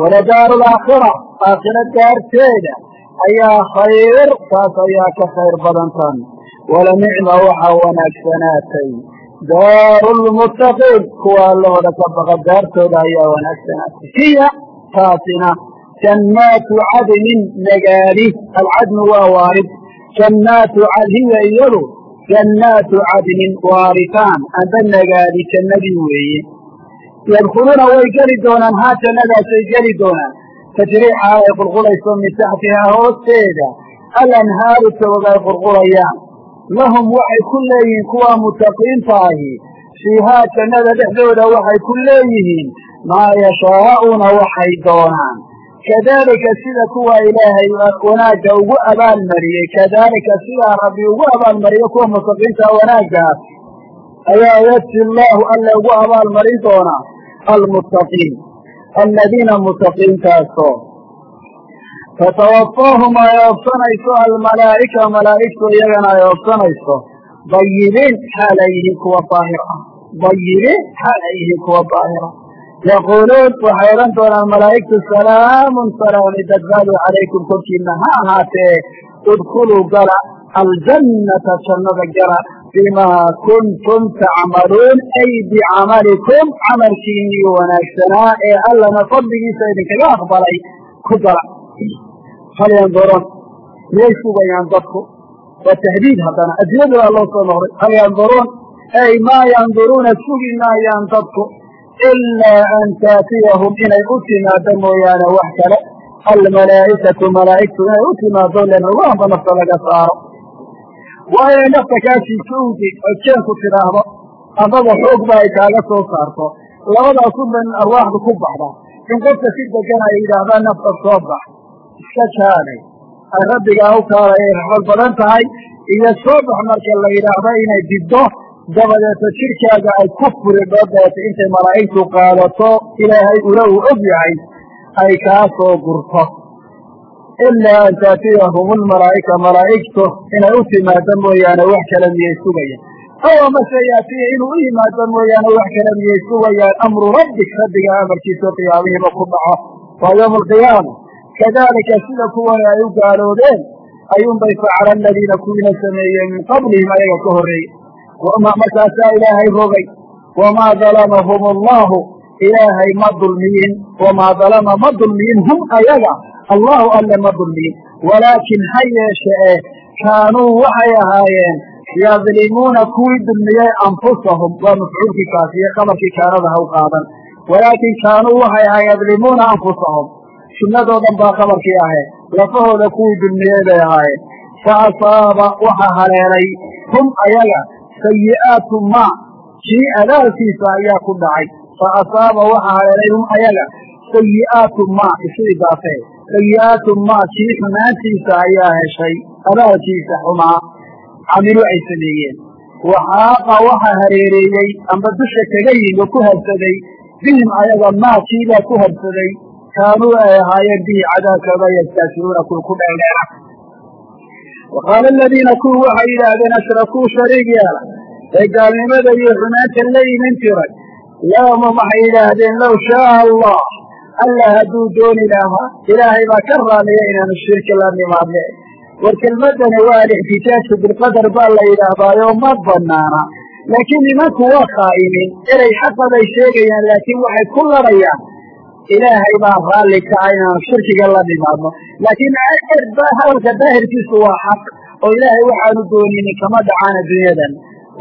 Speaker 1: waladaaru laakhira aakhira daarteeda ayaa khayr taas ayaa ka khayr badan tan. Wala nicma waxaa wanaagsanaatay daaru lmuttaqiin kuwa allahooda ka baqa daartooda ayaa wanaagsanaatay hiya taasina jannaatu cadnin nagaadi alcadnu waa waarid. Jannaatu hiya iyadu jannaatu cadnin waaritaan. Amba nagaadi jannadii weeye. Yadkhuluuna way geli doonaan haa jannadaasay geli doonaan tajrii xaal ay qulqulayso min taxtihaa hoosteeda. Alanhaaru togog ay qulqulayaan. Lahum waxay ku leeyihiin kuwa mutaqiinta ahi fiihaa jannada dhexdooda waxay ku leeyihiin maa yashaa'uuna waxay doonaan. Kadaalika sida kuwa ilaahay wanaagga ugu abaalmariyey kadaalika sidaa rabbi ugu abaalmariyo kuwa mutaqiinta wanaaggaas ayaa yajzi allaahu alla ugu abaalmarin doonaa almuttaqiin aladiina mutaqiintaasoo tatawaffaahum ay oobsanayso almalaa'ika malaa'igtu iyagana ay oobsanayso dayibiin xaal ay yihiin kuwa daahir ah dayibiin xaal ay yihiin kuwa daahira yaquuluun waxay odhan doonaan malaa'igtu salaamun salaami badbaadu calaykum korkiina ha ahaatee udkuluu gala aljannata jannada gala bimaa kuntum tacmaluun ay bicamalikum camalkiinii wanaagsanaa ee allana fadligiisa idinkaga aqbalay ku gala hal yanduruun miyay sugayaan dadku waa tahdiid haddana addunyadoodaa loo soo noqday hal yanduruun ay maa yanduruuna sugi maayaan dadku ilaa an taatiyahum inay u timaado mooyaane wax kale almalaa'ikatu malaa'igtu inay u timaado lenrugaanba nafta laga saaro waa nafta kaa siiso uji oy jeenku tidhaahdo amaba xoog ba ay kaaga soo saarto. Labadaasunba in arwaaxdu ku baxda in qofka si degan ay yidhaahdaan nafta soo bax. Iska jaaday ay rabbigaa u kaalay ay raxmad badan tahay iyo soo bax marka la yidhaahdo inay diddo dabadeeto jirkaaga ay ku furidho deeto intay malaa'igtu qaadato. Ilaahay ula uu og yahay ay kaa soo gurto ilaa an taatiyahum lmalaa'ika malaa'igtu inay u timaado mooyaane wax kale miyay sugaya aw amase yaatiya inuu u yimaado mooyaane wax kale miyay sugayaan amru rabbik rabbiga amarkiisa qiyaamihiiba ku dhaco waa yowma alqiyaama kadalika sida kuwani ay u gaaloobeen ayuunbay facala aladiina kuwiina sameeyeen min qablihim ayaga ka horreeyey markaasaa ilaahay rogay wamaa dalamahum allahu ilaahay ma dulmiyin wamaa dalama ma dulmiyin hum ayaga allahu alle ma dulmiyin walaakin ha yeeshe eh kaanuu waxay ahaayeen yadlimuuna kuwii dulmiyey anfusahum. Waa mafcuulkii kaasiye qabarkii kaanada ha u qaadan. Walaakin kaanuu waxay ahaayeen yadlimuuna anfusahum. Sunnadoodan baa qabarkii ahee lafahooda kuwii dulmiyey bay ahaayeen. Fa asaaba waxa haleelay hum ayaga sayi'aatu maa kii abaalkiisa ayaa ku dhacay. Fa asaaba waxa haleelay hum ayaga sayi'aatu maa isu idaafee sayi'aatu maa kii xumaantiisa ayaa heshay abaalkiisa xumaa camilu ay sameeyeen waxaaqa waxa hareereeyey amba dusha kaga yimi oo ku habsaday bihim ayaga maa kiibaa ku habsaday kaanuu ay ahaayeen bihi cadaabkaba yastaajiruuna kuwa ku dheeldheera wa qaala aladiina kuwi waxay yidhaahdeen ashrakuu shariig yeela ee gaalnimada iyo xumaanta la iman jiray laama waxay yidhaahdeen low shaaa allah allah hadduu dooni lahaa ilaahay baa ka raaliya inaanu shirki la nimaadne war kelmadani waa alixtijaaju bilqadar baa la yidhaahdaayo ma banaana laakiin nimanku waa khaa'imiin erey xaqa bay sheegayaan laakiin waxay ku larayaan ilaahay baa raalli kaca inaanu shirkiga la nimaadno laakiin hadalka daahirkiisu waa xaq oo ilaahay waxaanu dooninin kama dhacaan adduunyadan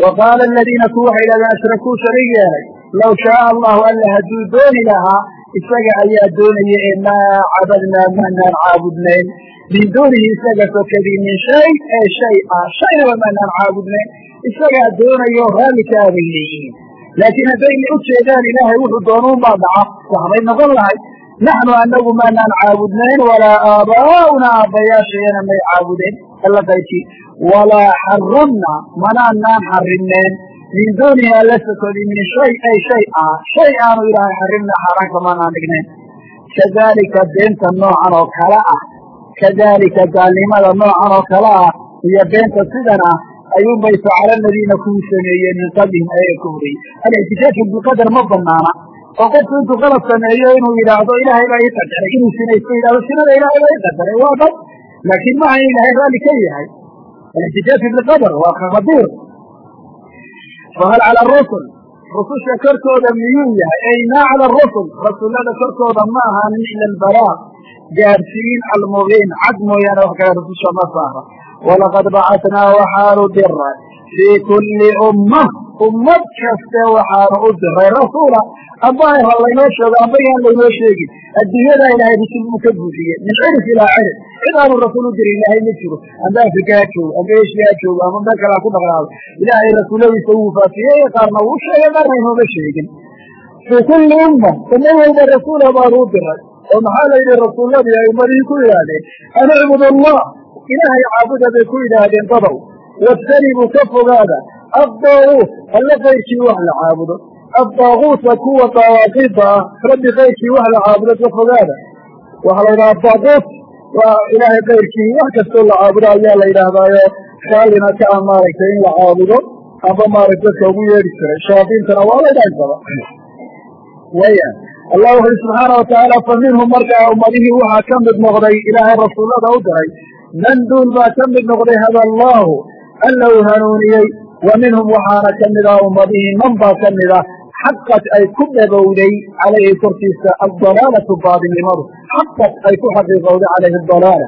Speaker 1: wa qaala aladiina ku waxay yidhahdeen ashrakuu shariig yeelay low shaaa allahu alla hadduu dooni lahaa isaga ayaa doonaya ee maa cabadnaa maanaan caabudnayn. Min duunihi isaga sokadii min shay ee shay ah shaynaba maanaan caabudnayn. Isagaa doonayo raalli ka aabay leeyihiin laakiin haddayna u jeedaan ilaahay wuxuu doonuunbaa dhaca. Waxbay noqon lahay naxnu anagu maanaan caabudnayn walaa aabaa'una aabbayaashayana may caabudeen. Alla qaybkii walaa xaramna manaanaan xarimneen min duunihi alla sokodi min shay ay shay ah shay aanu ilaahay xarimna xaaraanka maanaan dhignayn kadalika beenta noocan oo kale ah kadalika gaalnimada noocan oo kale ah iyo beenta sidan ah ayuunbay facala aladiina kuwii sameeyeen min qablihim ayaga ka horreeyey alixtijaaju bilqadar ma banaana oo qofku intuu qalab sameeyo inuu yidhaahdo ilaahay baa ii qadaray inuu sinaysto yidhahdo sinada ilaahay baa ii qadaray waa dhab laakiin maaha in raalli ka yahay. Alixtijaaju bilqadar waa khadiir fahal cala arusul rususha korkooda miyuu yahay ay maa cala arusul rasullada korkooda ma ahaanin ila albalaaq gaadhsiin almubiin cad mooyaane wax kale rususha ma saara walaqad bacatnaa waxaanu diray fii kulli umma ummad kaste waxaanu u diray rasuula amba ha laynoo sheego amba yaan laynoo sheegin adduunyadaa ilaahay rusul buu ka buuxiyey min cirif ilaa cirif cid. Aanu rasuul u dirin ilaahay ma jiro. Amba afrika ha joogo amba eshiya ha joogo amba meel kale ha ku dhaqnaado ilaahay rasuulladiisa wuu faafiyey qaarna wuu sheegay qaarna inooma sheegin. Fii kulli umma umma walba rasuula baanu u diray oo maxaa la yidhi? Rasuulladii ay ummadihii ku yidhaahdeen an icbud allah ilaahay caabuda bay ku yidhaahdeen dadow wajtanibuu ka fogaada addaaguut alle kayrkii wax la caabudo addaaguuta kuwa dawaaqiida ah rabbi kayrkii wax la caabudo ka fogaada waxaa la yidhaha daaguut waa ilaahay kayrkii wax kastoo la caabudo ayaa la yidhaahdaayo raallina ka ah maaragtay in la caabudo amba maaragta dadka ugu yeedhi jiray shayaadiintana waa la dhaansaba waya allah wuxuui subxaana watacaala fa minhum markaa ummadihii waxaa ka mid noqday ilaahay rasuullada u diray man duul baa ka mid noqday hada allaahu alla uu hanuuniyey wa minhum waxaana ka mid ah ummadihii man baa ka mid ah xaqad ay ku dhabowday calayhi korkiisa aldalaalatu baadinimadu xaqad ay ku xaqiiqowday calayhi adalaala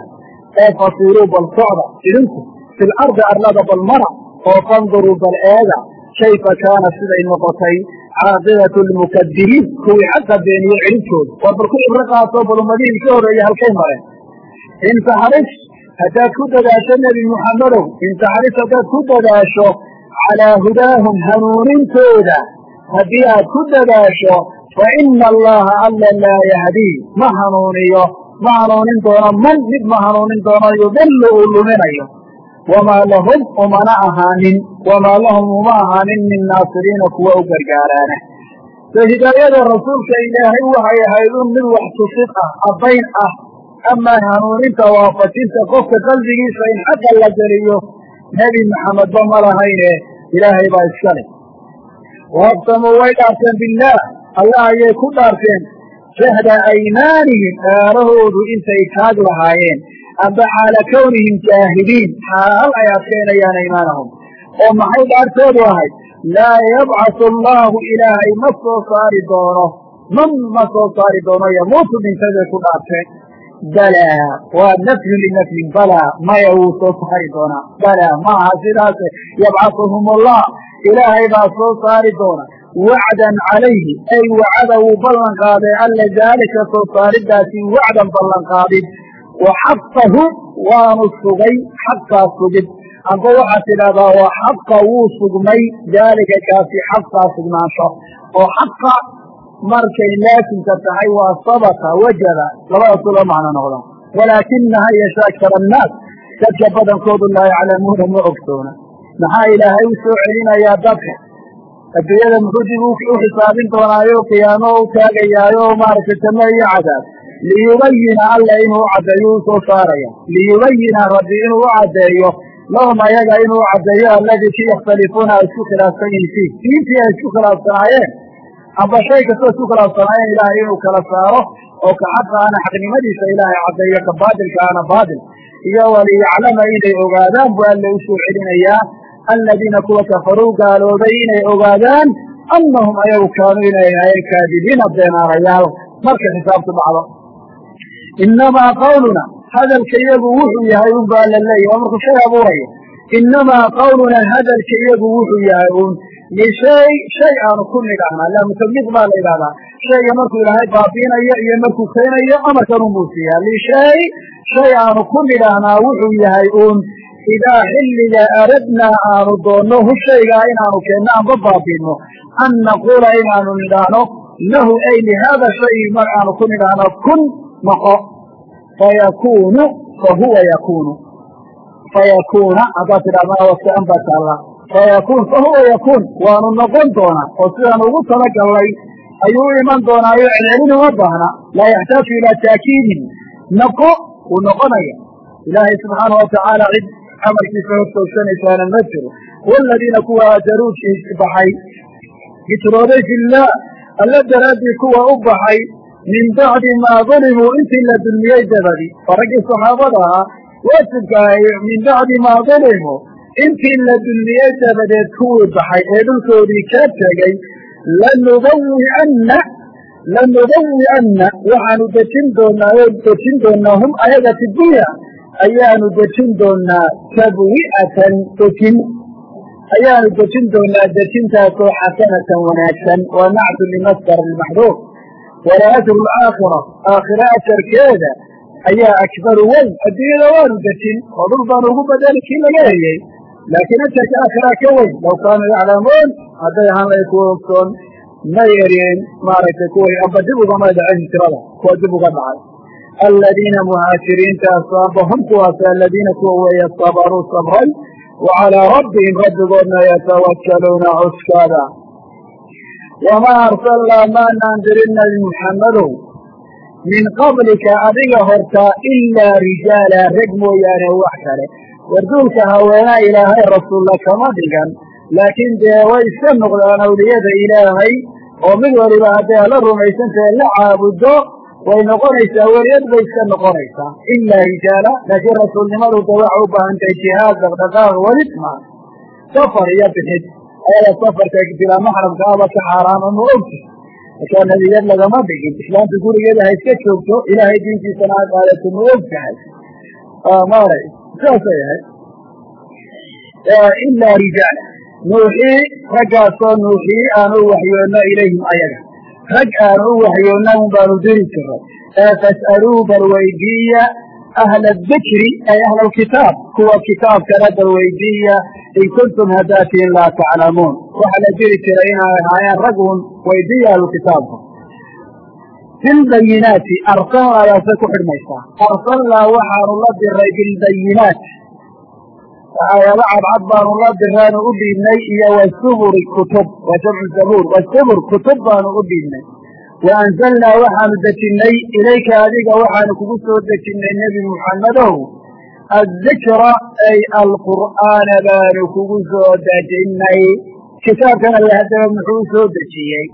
Speaker 1: ee fasiiruu bal socda idinku fi lardi arlada bal mara oo fanduruu bal eega kayfa kaana siday noqotay caaqibatu lmukadibiin kuwii xaqa beeniye cidhibtooda waa bal ku ibro qaatoo bal ummadihii ka horreeyey halkay mareen in taxris haddaad ku dadaasho nebi muxammedow in taxris haddaad ku dadaasho calaa hudaahum hanuunintooda haddii aad ku dadaasho fa ina allaha alla laa yahdii ma hanuuniyo ma hanuunin doono man mid ma hanuunin doono yudilu uu luminayo wamaa lahum umana ahaanin wamaa lahum uma ahaanin min naasiriina kuwa u gargaaraana so hidaayada rasuulka ilaahay waxay ahayd un mid wax tusid ah abbayn ah amaa hanuuninta waafajinta qofka qalbigiisa in xaqa la geliyo nebi maxamedba ma lahayne ilaahay baa iska leh waaqsamuu way dhaarteen billaah allah ayay ku dhaarteen jahda aymaanihim dhaarahoodu intay kaag lahaayeen amba xaala kawnihim jaahiliin xaal ay adkaynayaan aymaanahum oo maxay dhaartoodu ahayd laa yabcasu allaahu ilaahay ma soo saari doono man ma soo saari doono yamuutu dhintay bay ku dhaarteen balaa waa nafyun linafyin balaa maya wuu soo saari doonaa balaa maaha sidaase yabcasuhum allah ilaahay baa soo saari doona wacdan calayhi ay wacada wuu ballan qaaday alla daalika soo saaridaasi wacdan ballan qaadid wa xaqahu waanu sugay xaqaa sugid. Amba waxaad tidhahdaa waa xaqa wuu sugmay. Daalika kaasi xaqaa sugnaansho oo xaqa markay laasimka tahay waa sabata wajaba labadaasuu la macno noqda walaakinaha yasha aktar annaas. Dadka badankoodu laa yaclamuuna ma ogsoona maxaa ilaahay u soo celinayaa dadka? Adduunyada muxuu dib u xisaabin doonaayo qiyaamo u taagayaayo maaragtay tame iyo cadaab. Liyubayina alla inuu u caddeeyo u saaraya. Liyubayina rabbi inuu u caddeeyo. Lahum ayaga inuu u caddeeyo alladii kii yakhtalifuuna ay isku khilaafsan yihiin fiih diintii ay isku khilaafsanaayeen amba shay kastoo isku khilaafsanaayeen ilaahay inuu kala saaro oo ka xaqa ana xaqnimadiisa ilaahay caddeeyo ka baatilka ana baatil iyo waliyaclama inay ogaadaan bu alla u celinayaa aladiina kuwa kafaruu gaaloobay inay ogaadaan annahum ayagu kaanuu inay ahaayeen kaadibiina beenaalayaal marka xisaabtu dhacdo. Inamaa qawluna hadalka iyagu wuxuu yahay un ba alla leeyahy waa markuu shay abuurayo inamaa qawluna hadalka iyagu wuxuu yahay un lishay shay aanu ku nidhahnaa. Laamutabliq baa la yidhahdaa shayga markuu ilaahay baabiinayo iyo markuu keenayo amarkan un buu siiyaa lishay shay aanu ku nidhaahnaa wuxuu yahay un idaa xilliga aradnaa aanu doonno hu shaygaa inaanu keenno amba baabiinno an naquula inaanu nidhaahno lahu ay lihaada shay mar aanu ku nidhaahno kun noqo fayakuunu fahuwa yakuunu. Fayakuuna haddaad tidhahdana wasaan baa taalla fayakuun fahuwa yakuun waanu noqon doonaa oo sidaan ugu talagalnay ayuu u iman doonaayo celcelin uma baahna laa yaxtaaju ilaa taakiidin noqo wuu noqonaya ilaahay subxaanau watacaala cid amarkiisa hortoogsanaysaana ma jiro waaladiina kuwa haajaruu baxay hijrooday fillaah alla daraaddii kuwa u baxay min bacdi maa dulimuu intii la dulmiyey dabadi oo raggii saxaabada ahaa waajibka ahay min bacdi maa dulimuu intii la dulmiyey dabadeed kuwii baxay ee dhulkoodii ka tegey lanubawi'anna lanubawi'anna waxaanu dejin doonaa oo dejin doonaa hum ayaga fi dunya ayaanu dejin doonaa tabwi'atan dejin ayaanu dejin doonaa dejintaasoo xasanatan wanaagsan waa nactu limasdar lmaxduuf wala ajru alaakhira aakhira ajarkeeda ayaa akbaru weyn adduunyada waanu dejin oo dhul baanu ugu bedeli kii laga heyey laakiin ajarka aakhira ka weyn law kaanuu yaclamuun hadday ahaan lahay kuwa ogsoon may eriyeen maaragtay kuway amba dib ugama dhacen hijrada kuwa dib uga dhacay aladiina muhaajiriintaas amba hum kuwaas aladiina kuwa weeye sabaruu sabray wa calaa rabbihim rabbigoodna yatawakkaluuna cuskaada wamaa arsalnaa maanaan dirin nabi muxammadow min qablika adiga hortaa ilaa rijaala reg mooyaane wax kale warduulka haweenaa ilaahay rasuulla kama dhigan. Laakiin dee way iska noqdaan awliyada ilaahay oo mid waliba hadday ala rumaysantahe la caabuddo way noqonaysaa weliyad bay iska noqonaysaa. Ilaa rijaala laakiin rasuulnimadu de waxay u baahan tahay jihaad dhaqdhaqaaq welidma safar iyo bixid. Ayada safarka bilaa maxramka aba ka xaaraama ma ogti markaa nebiyad lagama dhigin islaamta gurigeeda ha iska joogto ilaahay diintiisana ha qaadato ma og tahay saasay ahayd ilaa rijaala nuuxii raggaasoo nuuxii aanu u waxyoonno ilayhim ayaga. Rag aanu u waxyoonna un baanu diri jiray ee fas'aluu bal weydiiya ahla adikri ay ahla alkitaab kuwa kitaabkana bal weydiiya in kuntum hadaatiin laa taclamuun. Waxa la jiri jiray inay ahaayeen rag un weydiiya ahlukitaabka bilbayinaati arsalnaa ayaase ku xidhmaysaa arsalnaa waxaanu la diray bilbayinaat waxyaaba cadcad baanu la diraanu u dhiibnay iyo wasuburi kutub waa jamcu zabuur. Wasubur kutub baanu u dhiibnay. Wa anzalnaa waxaanu dejinnay ilayka adiga waxaanu kugu soo dejinnay nebi muxammadow addikra ay alqur'aana baanu kugu soo dejinnay kitaabkan alle haddaba muxuu soo dejiyey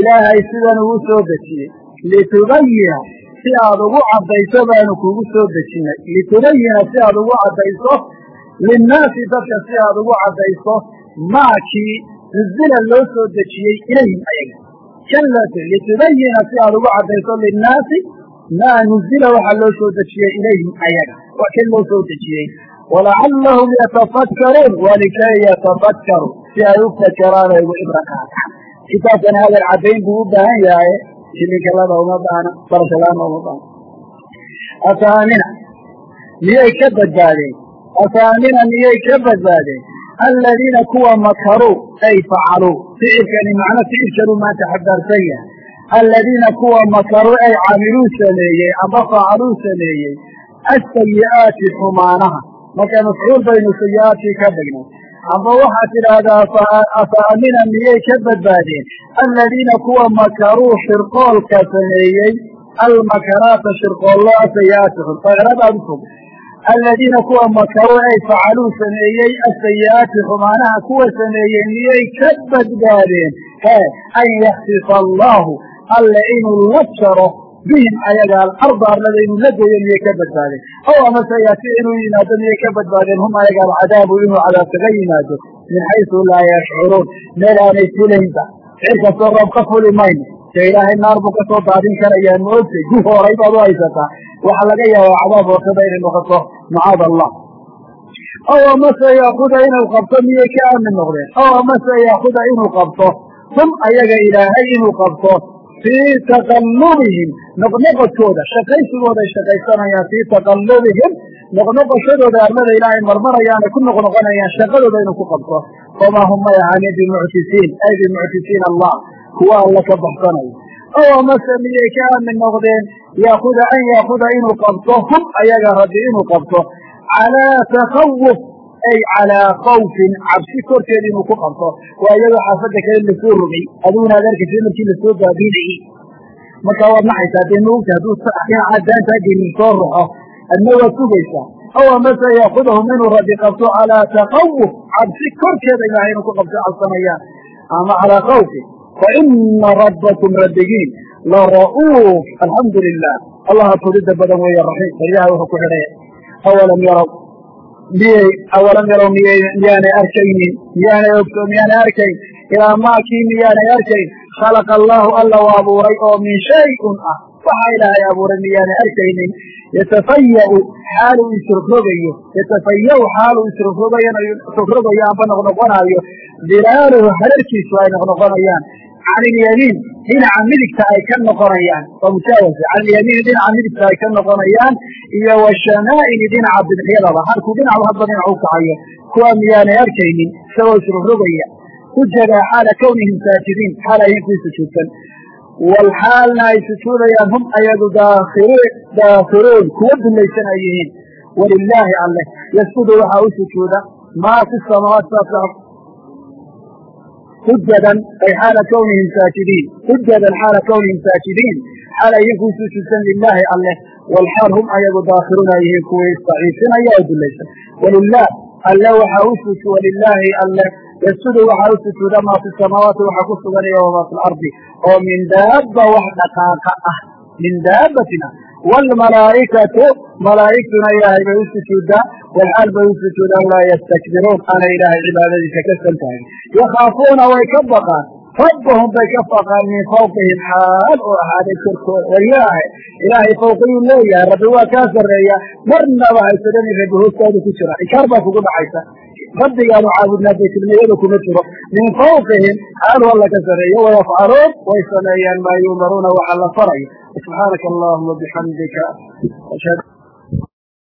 Speaker 1: ilaahay sidan ugu soo dejiyey litubayina si aad ugu caddayso baanu kugu soo dejinnay litubayina si aad ugu caddayso. Linnaasi dadka si aad ugu caddayso. Maakii nuzila loo soo dejiyey ilayhim ayaga kallat litubayina si aad ugu caddayso. Linnaasi maa nuzila waxaa loo soo dejiyey ilayhim ayaga waa kan loo soo dejiyey walacallahum yatafakkaruun walikay yatafakkaruu si ay u fakeraan ay ugu cibro qaataan kitaabkani hadal caddayn buu u baahan yahay. Shilikalada uma baana barashalaana uma baana afaamina miyay ka badbaadeen. Afaamina miyay ka badbaadeen. Aladiina kuwa makaruu ay facaluu. Ficilkani macno ficilkanuu maanta xadaarsan yahay. Aladiina kuwa makaruu ay camiluu sameeyey amba facaluu sameeyey asayi'aati xumaanaha. Marka mafcuul baynu sayi'aadkii ka dhignay amba waxaad tidhaahdaa afa amina miyay ka badbaadeen aladiina kuwa makaruu shirqoolka sameeyey almakaraata shirqoollo asayi'aati xun fagrad aad u fog aladiina kuwa makaruu ay facaluu sameeyey asayi'aati xumaanaha kuwa sameeyey miyay ka badbaadeen he an yaksifa allahu alle inuu la jaro bihim ayaga alarda arlada inuu la geeyo miyay ka badbaadeen? Ow amase yaati inuu yimaado miyay ka badbaadeen? Hum ayaga alcadaabu inuu cadaab kaga yimaado. Min xaysu laa yashcuruun. Meel aanay filaynba cir kastoo roob ka fuli mayno dee ilaahay naar buu ka soo daadin karayaa moogtay gu horay baad u haysataa waxaa laga yaabaa cadaab hoosada inay noqoto macaad allah. Ow amase yaakuda inuu qabto miyay ka aamin noqdeen? Ow amase yaakuda inuu qabto? Hum ayaga ilaahay inuu qabto fii taqallubihim noqnoqodkooda shaqaysigooda ay shaqaysanayaan fii taqallubihim noqnoqoshadooda arlada ilaahay marmarayaanay ku noqnoqonayaan shaqadooda inuu ku qabto famaa hum may ahaanin bimuctisiin ay bimuctisiin allah kuwa alla ka baxsanayo ow amase miyay ka aamin noqdeen yaakuda an yaakuda inuu qabto hum ayaga rabbi inuu qabto calaa takawuf ay calaa khawfin cabsi korkeed inuu ku qabto. Waa iyadoo xaafadda kale la soo rogay. Adiguna ad arkaysa markii la soo baabiinayey markaa waad naxaysaa dee maogta hadduu dhinaca daanta gelin soo roxo adna waad sugaysaa. Aw amase yaakudahum inuu rabbi qabto calaa takawuf cabsi korkeeda ilahay inuu ku qabto cabsanayaan ama calaa khawfin fa ina rabbakum rabbigiin la ra'uuf alxamdu lilah allaha fudida badan weeye raxiim bal ilahay wuxuu ku xidhaya awalam yarow miyay awalam yarow miyay miyaanay arkaynin miyaanay ogso miyaanay arkayn ilaa maakii miyaanay arkayn khalaqa allahu alla u abuuray oo min shay-un ah. Waxa ilaahay abuuray miyaanay arkaynin. Yatafaya'u xaalu isrogrogayo yatafaya'u xaalu isrogrogayo amba noqnoqonaayo. Dilaaluhu halarkiisu ay noqnoqonayaan can ilyamiin dhinaca midigta ay ka noqonayaan. Waa mujaawasa can dhinaca midigta ay ka noqonayaan. Iyo washamaa'ili dhinaca bidixyadaba halkuu dhinacba hadba dhinac u kacayo kuwa miyaanay arkaynin isagoo isrogrogaya hujada xaala kawnihim saajidiin xaal ayin kuwii sujuudsan walxaalna ay sujuudayaan hum ayagu daakhiruun kuwa dulaysan ay yihiin. Walilaahi alleh yasjudu waxaa u sujuuda. Maa fi samaawaat hujadan ay xaala kawnihim saajidiin hujadan xaala kawnihim saajidiin xaal kuwii sujuudsan lilaahi alleh walxaal hum ayagu daakhiruun ay yihiin kuwii istaciisinaya oo dulaysan walilah alle waxaa u walilaahi alleh yasjudu waxaa u sujuuda maa fi samaawaati waxaa ku suganaya wamaa fi lardi oo min daaba wax dhaqaaqa ah. Min daabatina waalmalaa'ikatu malaa'igtuna ilaahay bay u sujuuddaa walxaal bay u sujuudaan laa yastakbiruun aanay ilaahay cibaadadiisa ka santahay yakhaafuuna way ka baqaan rabbahum bay ka baqaan min fawqihim xaal oo ahaaday korkooda waryaahe ilaahay fawqiyuu leeyahay rabbi waa kaa sarreeya marnaba haysadani rabbi hoostooda ku jira inkaar baa kugu dhacaysa rabbigaanu caabudnaa baytilmiyada kuma jiro min fawqihim xaalu alla ka sarreeyo wayafcaluun way sameeyaan maa yuumaruuna waxa la farayo subxaanaka allahuma bixamdika